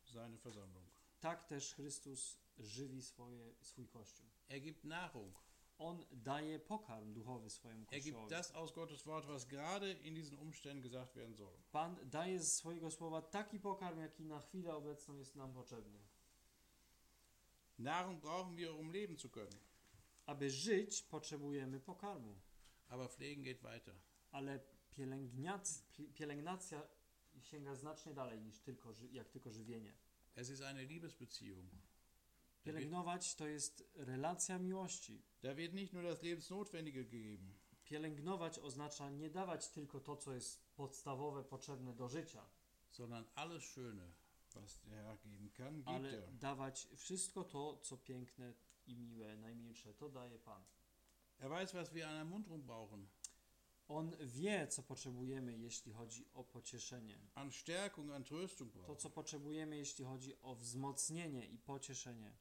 seine Versammlung. tak też Chrystus żywi swoje, swój Kościół. Er gibt Nahrung. On daje pokarm duchowy swojemu Er gibt kościołowi. das aus Gottes Wort, was gerade in diesen Umständen gesagt werden soll. Pan daje z swojego słowa taki pokarm, jaki na chwilę obecną jest nam potrzebny. Nahrung brauchen wir, um leben zu können. Aby żyć, potrzebujemy pokarmu, Aber Pflegen geht weiter. ale pielęgnac- pi- pielęgnacja sięga znacznie dalej niż tylko, jak tylko żywienie. Es ist eine Liebesbeziehung. Pielęgnować to jest relacja miłości. da wird nicht nur das Lebensnotwendige gegeben, Pielęgnować oznacza nie dawać tylko to, co jest podstawowe, potrzebne do życia, sondern alles Schöne, was der Herr geben kann, gibt ale er. dawać wszystko to, co piękne i miłe, najmilsze, to daje Pan. Er weiß, was wir an Ermunterung brauchen, On wie, co potrzebujemy, jeśli chodzi o pocieszenie. an Stärkung, an Tröstung To, brauchen. co potrzebujemy, jeśli chodzi o wzmocnienie i pocieszenie.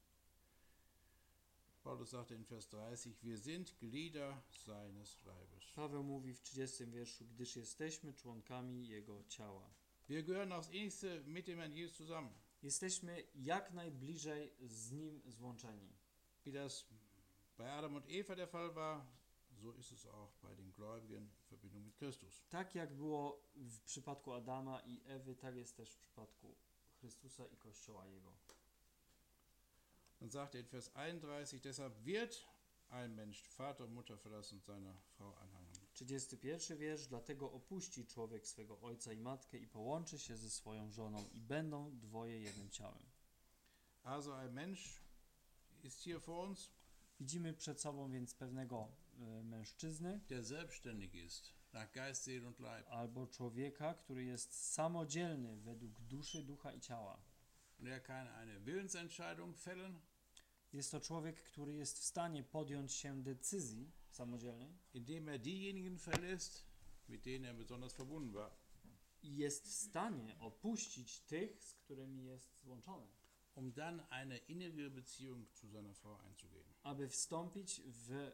Paulus sagte in Vers 30, wir sind Glieder seines Leibes. Paweł mówi w 30 wierszu, gdyż jesteśmy członkami Jego ciała. Wir gehören aufs innigste mit dem Herrn Jesus zusammen. Jesteśmy jak najbliżej z Nim złączeni. Wie das bei Adam und Eva der Fall war, so ist es auch bei den Gläubigen in Verbindung mit Christus. Tak jak było w przypadku Adama i Ewy, tak jest też w przypadku Chrystusa i Kościoła Jego. Dann sagt er in Vers 31, deshalb wird ein Mensch Vater und Mutter verlassen und seiner Frau anhangen. 31 wiersz, dlatego opuści człowiek swego ojca i matkę i połączy się ze swoją żoną i będą dwoje jednym ciałem. Also ein Mensch ist hier vor uns, Widzimy przed sobą więc pewnego e, mężczyznę der selbstständig ist, nach Geist, Seele und Leib. albo człowieka, który jest samodzielny według duszy, ducha i ciała. Und er kann eine Willensentscheidung fällen, Jest to człowiek, który jest w stanie podjąć się decyzji samodzielnej indem er diejenigen verlässt, mit denen er besonders verbunden war. jest w stanie opuścić tych, z którymi jest złączony, um dann eine innige Beziehung zu seiner Frau einzugehen. aby wstąpić w e,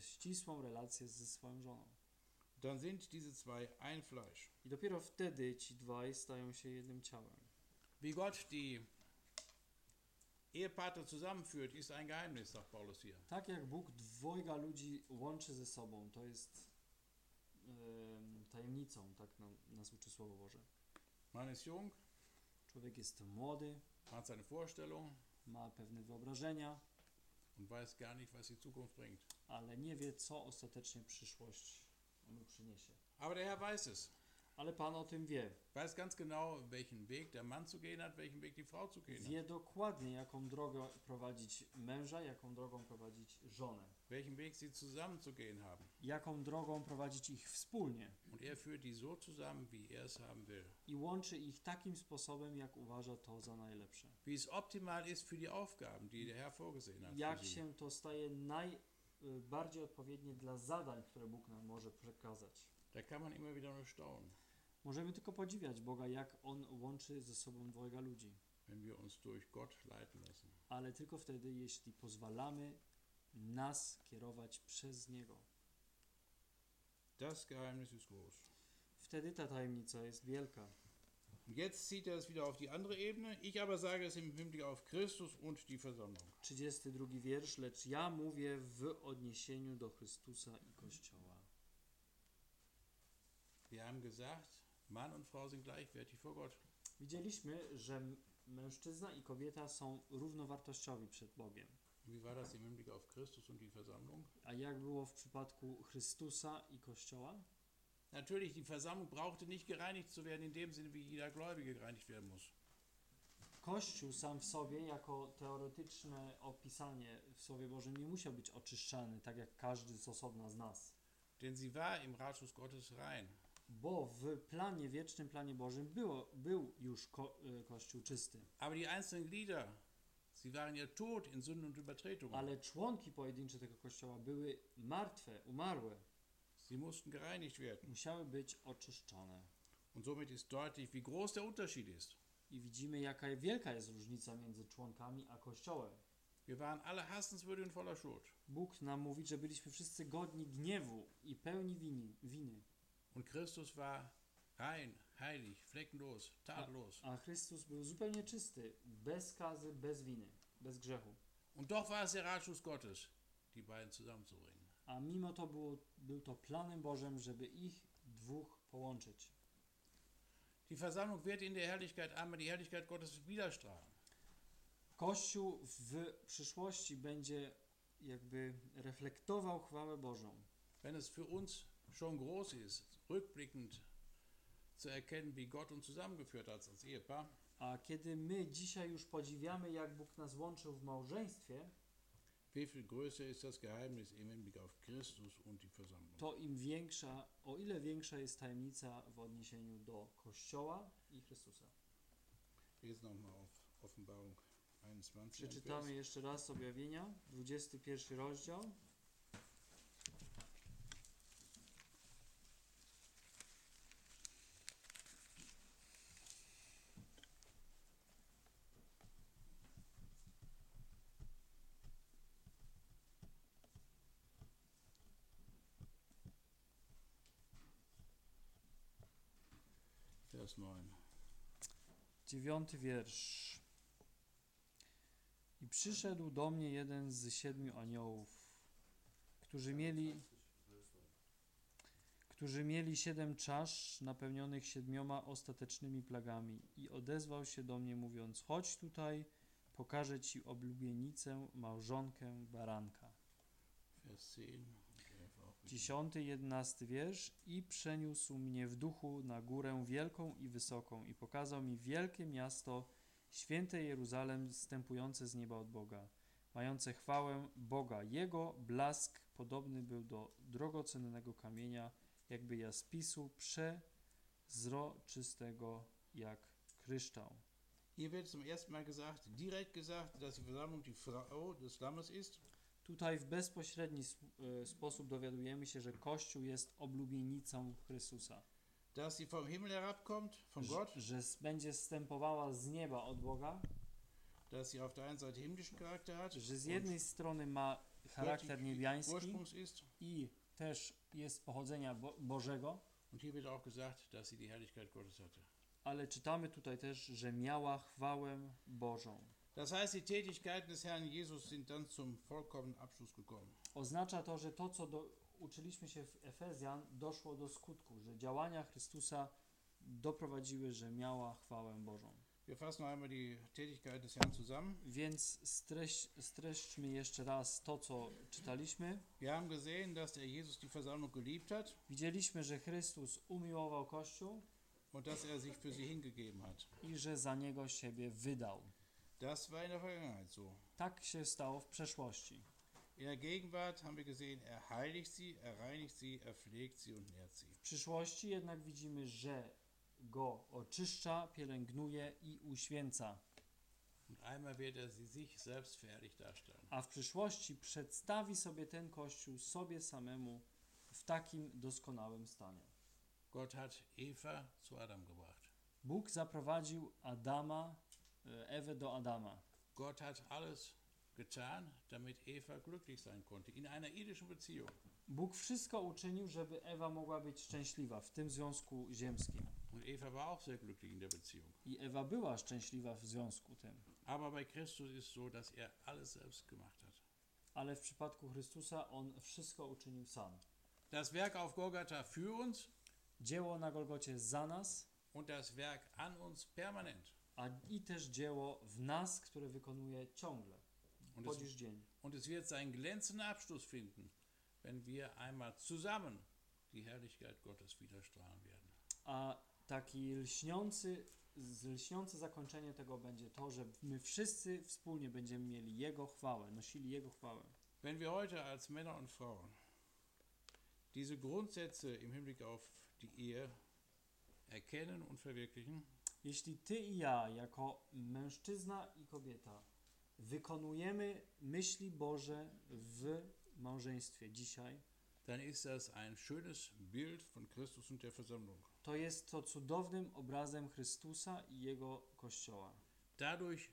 ścisłą relację ze swoją żoną. Dann sind diese zwei ein Fleisch. I dopiero wtedy ci dwaj stają się jednym ciałem. Wie Gott die Ehepartner zusammenführt, ist ein Geheimnis, sagt Paulus hier. Tak jak Bóg dwojga ludzi łączy ze sobą, to jest em, tajemnicą, tak nam, nas uczy Słowo Boże. Man ist jung, Człowiek jest młody, hat seine Vorstellung ma pewne wyobrażenia, und weiß gar nicht, was die Zukunft bringt. ale nie wie, co ostatecznie przyszłość mu przyniesie. Aber der Herr weiß es. Ale Pan o tym wie. Weiß ganz genau, welchen Weg der Mann zu gehen hat, welchen Weg die Frau zu gehen Wie hat. dokładnie, jaką drogę prowadzić męża, jaką drogą prowadzić żonę. Welchen Weg sie zusammen zu gehen haben. Jaką drogą prowadzić ich wspólnie. Und er führt die so zusammen, wie er es haben will. I łączy ich takim sposobem, jak uważa to za najlepsze. Wie es optimal ist für die Aufgaben, die der Herr vorgesehen hat. Jak się to staje najbardziej odpowiednie dla zadań, które Bóg nam może przekazać. Da kann man immer wieder nur staunen. Możemy tylko podziwiać Boga, jak On łączy ze sobą dwojga ludzi. Ale tylko wtedy, jeśli pozwalamy nas kierować przez Niego. Das Geheimnis ist groß. Wtedy ta tajemnica jest wielka. Jetzt zieht er es wieder auf die andere Ebene. Ich aber sage es im Hinblick auf Christus und die Versammlung. 32 wiersz, lecz ja mówię w odniesieniu do Chrystusa i Kościoła. Wir haben gesagt, Mann und Frau sind gleichwertig vor Gott. Widzieliśmy, że mężczyzna i kobieta są równowartościowi przed Bogiem. Wie war das im Hinblick auf Christus und die Versammlung? A jak było w przypadku Chrystusa i Kościoła? Natürlich, die Versammlung brauchte nicht gereinigt zu werden in dem Sinne, wie jeder Gläubige gereinigt werden muss. Kościół sam w sobie, jako teoretyczne opisanie w Słowie Bożym, nie musiał być oczyszczany, tak jak każdy z osobna z nas. Denn sie war im Ratschluss Gottes rein. Bo w planie, wiecznym planie Bożym było, był już ko, y, Kościół czysty. Aber die einzelnen Glieder, sie waren ja tot in Sünden und Übertretungen. Ale członki pojedyncze tego Kościoła były martwe, umarłe. Sie mussten gereinigt werden. Musiały być oczyszczone. Und somit ist deutlich, wie groß der Unterschied ist. I widzimy, jaka wielka jest różnica między członkami a Kościołem. Wir waren alle hassenswürdig und voller Schuld. Bóg nam mówi, że byliśmy wszyscy godni gniewu i pełni wini, winy. Und Christus war rein, heilig, fleckenlos, tadellos. A Chrystus był zupełnie czysty, bez skazy, bez winy, bez grzechu. Und doch war es der Ratschluss Gottes, die beiden zusammenzubringen. A mimo to było, był to planem Bożym, żeby ich dwóch połączyć. Die Versammlung wird in der Herrlichkeit einmal die Herrlichkeit Gottes widerstrahlen. Kościół w przyszłości będzie jakby reflektował chwałę Bożą. Wenn es für uns schon groß ist, rückblickend zu erkennen, wie Gott uns zusammengeführt hat als Ehepaar, A kiedy my dzisiaj już podziwiamy, jak Bóg nas łączył w małżeństwie, wie viel größer ist das Geheimnis im Hinblick auf Christus und die Versammlung. to im większa, o ile większa jest tajemnica w odniesieniu do Kościoła i Chrystusa. Jetzt nochmal auf Offenbarung 21. ein Przeczytamy jeszcze raz objawienia, 21 rozdział. Vers 9. Dziewiąty wiersz. I przyszedł do mnie jeden z siedmiu aniołów, którzy mieli, którzy mieli siedem czasz napełnionych siedmioma ostatecznymi plagami i odezwał się do mnie mówiąc, chodź tutaj, pokażę ci oblubienicę, małżonkę baranka. Vers 10. und 11 auch wieder. Dziesiąty, jedenasty wiersz. I przeniósł mnie w duchu na górę wielką i wysoką i pokazał mi wielkie miasto, święte Jeruzalem, zstępujące z nieba od Boga, mające chwałę Boga. Jego blask podobny był do drogocennego kamienia, jakby jaspisu, przezroczystego jak kryształ. Hier wird zum ersten Mal gesagt, direkt gesagt, dass die Versammlung die Frau des Lammes ist. Tutaj w bezpośredni e, sposób dowiadujemy się, że Kościół jest oblubienicą Chrystusa. dass sie vom Himmel herabkommt, von Że, Gott, że s- będzie zstępowała z nieba od Boga, dass sie auf der einen Seite himmlischen Charakter hat że z jednej strony ma charakter niebiański i też jest pochodzenia Bo Bożego, Und hier wird auch gesagt, dass sie die Herrlichkeit Gottes hatte. ale czytamy tutaj też, że miała chwałę Bożą. Das heißt, die Tätigkeiten des Herrn Jesus sind dann zum vollkommenen Abschluss gekommen. Oznacza to, że to, co do, uczyliśmy się w Efezjan, doszło do skutku, że działania Chrystusa doprowadziły, że miała chwałę Bożą. Wir fassen noch einmal die Tätigkeit des Herrn zusammen. Więc streś, streszczmy jeszcze raz to, co czytaliśmy. Wir haben gesehen, dass der Jesus die Versammlung geliebt hat Widzieliśmy, że Chrystus umiłował Kościół und dass er sich für sie hingegeben hat. i że za niego siebie wydał. Das war in der Vergangenheit so. Tak się stało w przeszłości. In der Gegenwart haben wir gesehen, er heiligt sie, er reinigt sie, er pflegt sie und nährt sie. W przyszłości jednak widzimy, że go oczyszcza, pielęgnuje i uświęca. Und einmal wird er sie sich selbst verherrlicht darstellen. A w przyszłości przedstawi sobie ten Kościół sobie samemu w takim doskonałym stanie. Gott hat Eva zu Adam gebracht. Bóg zaprowadził Adama, e, Ewę do Adama. Gott hat alles getan, damit Eva glücklich sein konnte in einer irdischen Beziehung. Bóg wszystko uczynił, żeby Ewa mogła być szczęśliwa w tym związku ziemskim. Und Eva war auch sehr glücklich in der Beziehung. I Ewa była szczęśliwa w związku tym. Aber bei Christus ist so, dass er alles selbst gemacht hat. Ale w przypadku Chrystusa on wszystko uczynił sam. Das Werk auf Golgatha für uns Dzieło na Golgocie za nas, und das Werk an uns permanent. A i też dzieło w nas, które wykonuje ciągle, po dziś dzień. und es wird seinen glänzenden Abschluss finden, wenn wir einmal zusammen die Herrlichkeit Gottes wieder strahlen werden. A taki lśniący, lśniące zakończenie tego będzie to, że my wszyscy wspólnie będziemy mieli Jego chwałę, nosili Jego chwałę. Wenn wir heute als Männer und Frauen diese Grundsätze im Hinblick auf die Ehe erkennen und verwirklichen, Jeśli ty i ja, jako mężczyzna i kobieta, wykonujemy myśli Boże w małżeństwie dzisiaj, dann ist das ein schönes Bild von Christus und der Versammlung. to jest to cudownym obrazem Chrystusa i Jego Kościoła. Dadurch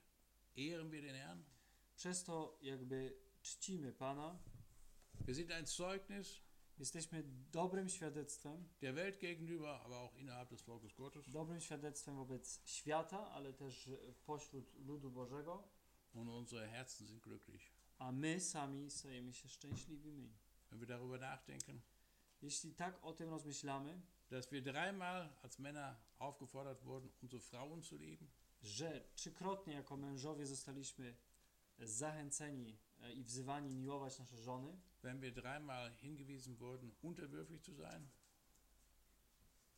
ehren wir den Herrn. Przez to jakby czcimy Pana, Wir sind ein Zeugnis jesteśmy dobrym świadectwem, der Welt gegenüber, aber auch innerhalb des Volkes Gottes. dobrym świadectwem wobec świata, ale też pośród ludu Bożego Und unsere Herzen sind glücklich. a my sami stajemy się szczęśliwymi. Wenn wir darüber nachdenken, Jeśli tak o tym rozmyślamy, dass wir dreimal als Männer aufgefordert wurden, unsere Frauen zu lieben, że trzykrotnie jako mężowie zostaliśmy zachęceni i wzywani miłować nasze żony, wenn wir dreimal hingewiesen wurden, unterwürfig zu sein,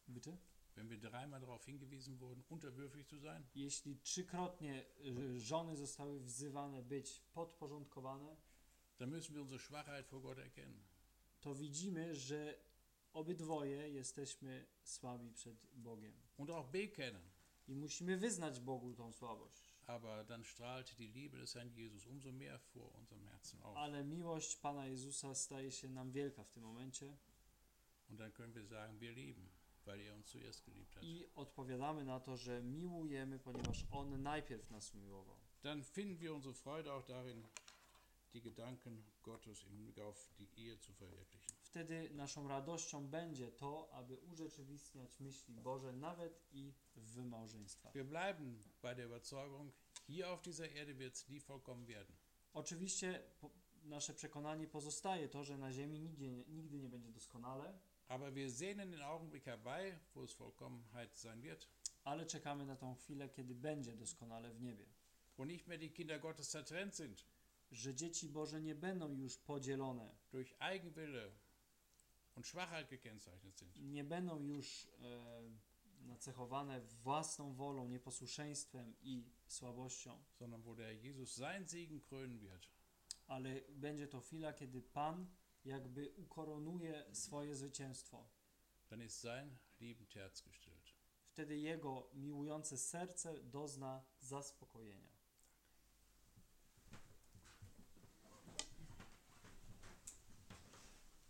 Bitte? wenn wir dreimal darauf hingewiesen wurden, unterwürfig zu sein, jeśli trzykrotnie y, żony zostały wzywane być podporządkowane, dann müssen wir unsere Schwachheit vor Gott erkennen. to widzimy, że obydwoje jesteśmy słabi przed Bogiem. Und auch bekennen. I musimy wyznać Bogu tą słabość. Aber dann strahlt die Liebe des Herrn Jesus umso mehr vor unserem Herzen auf. Ale miłość Pana Jezusa staje się nam wielka w tym momencie Und dann können wir sagen, wir lieben, weil er uns zuerst geliebt hat. i odpowiadamy na to, że miłujemy, ponieważ On najpierw nas umiłował. Dann finden wir unsere Freude auch darin, die Gedanken Gottes im Blick auf die Ehe zu verwirklichen. Wtedy naszą radością będzie to, aby urzeczywistniać myśli Boże nawet i w małżeństwach. Wir bleiben bei der Überzeugung, hier auf dieser Erde wird es nie vollkommen werden. Oczywiście po, nasze przekonanie pozostaje to, że na ziemi nie- nigdy nie będzie doskonale, Aber wir sehnen den Augenblick herbei, wo es Vollkommenheit sein wird, ale czekamy na tą chwilę, kiedy będzie doskonale w niebie. wo nicht mehr die Kinder Gottes zertrennt sind Że dzieci Boże nie będą już podzielone, durch Eigenwille und Schwachheit gekennzeichnet sind, nie będą już e, nacechowane własną wolą, nieposłuszeństwem i słabością, sondern wo der Jesus sein krönen wird. ale będzie to chwila, kiedy Pan jakby ukoronuje swoje zwycięstwo. Dann ist sein liebend Herz gestillt. Wtedy Jego miłujące serce dozna zaspokojenia.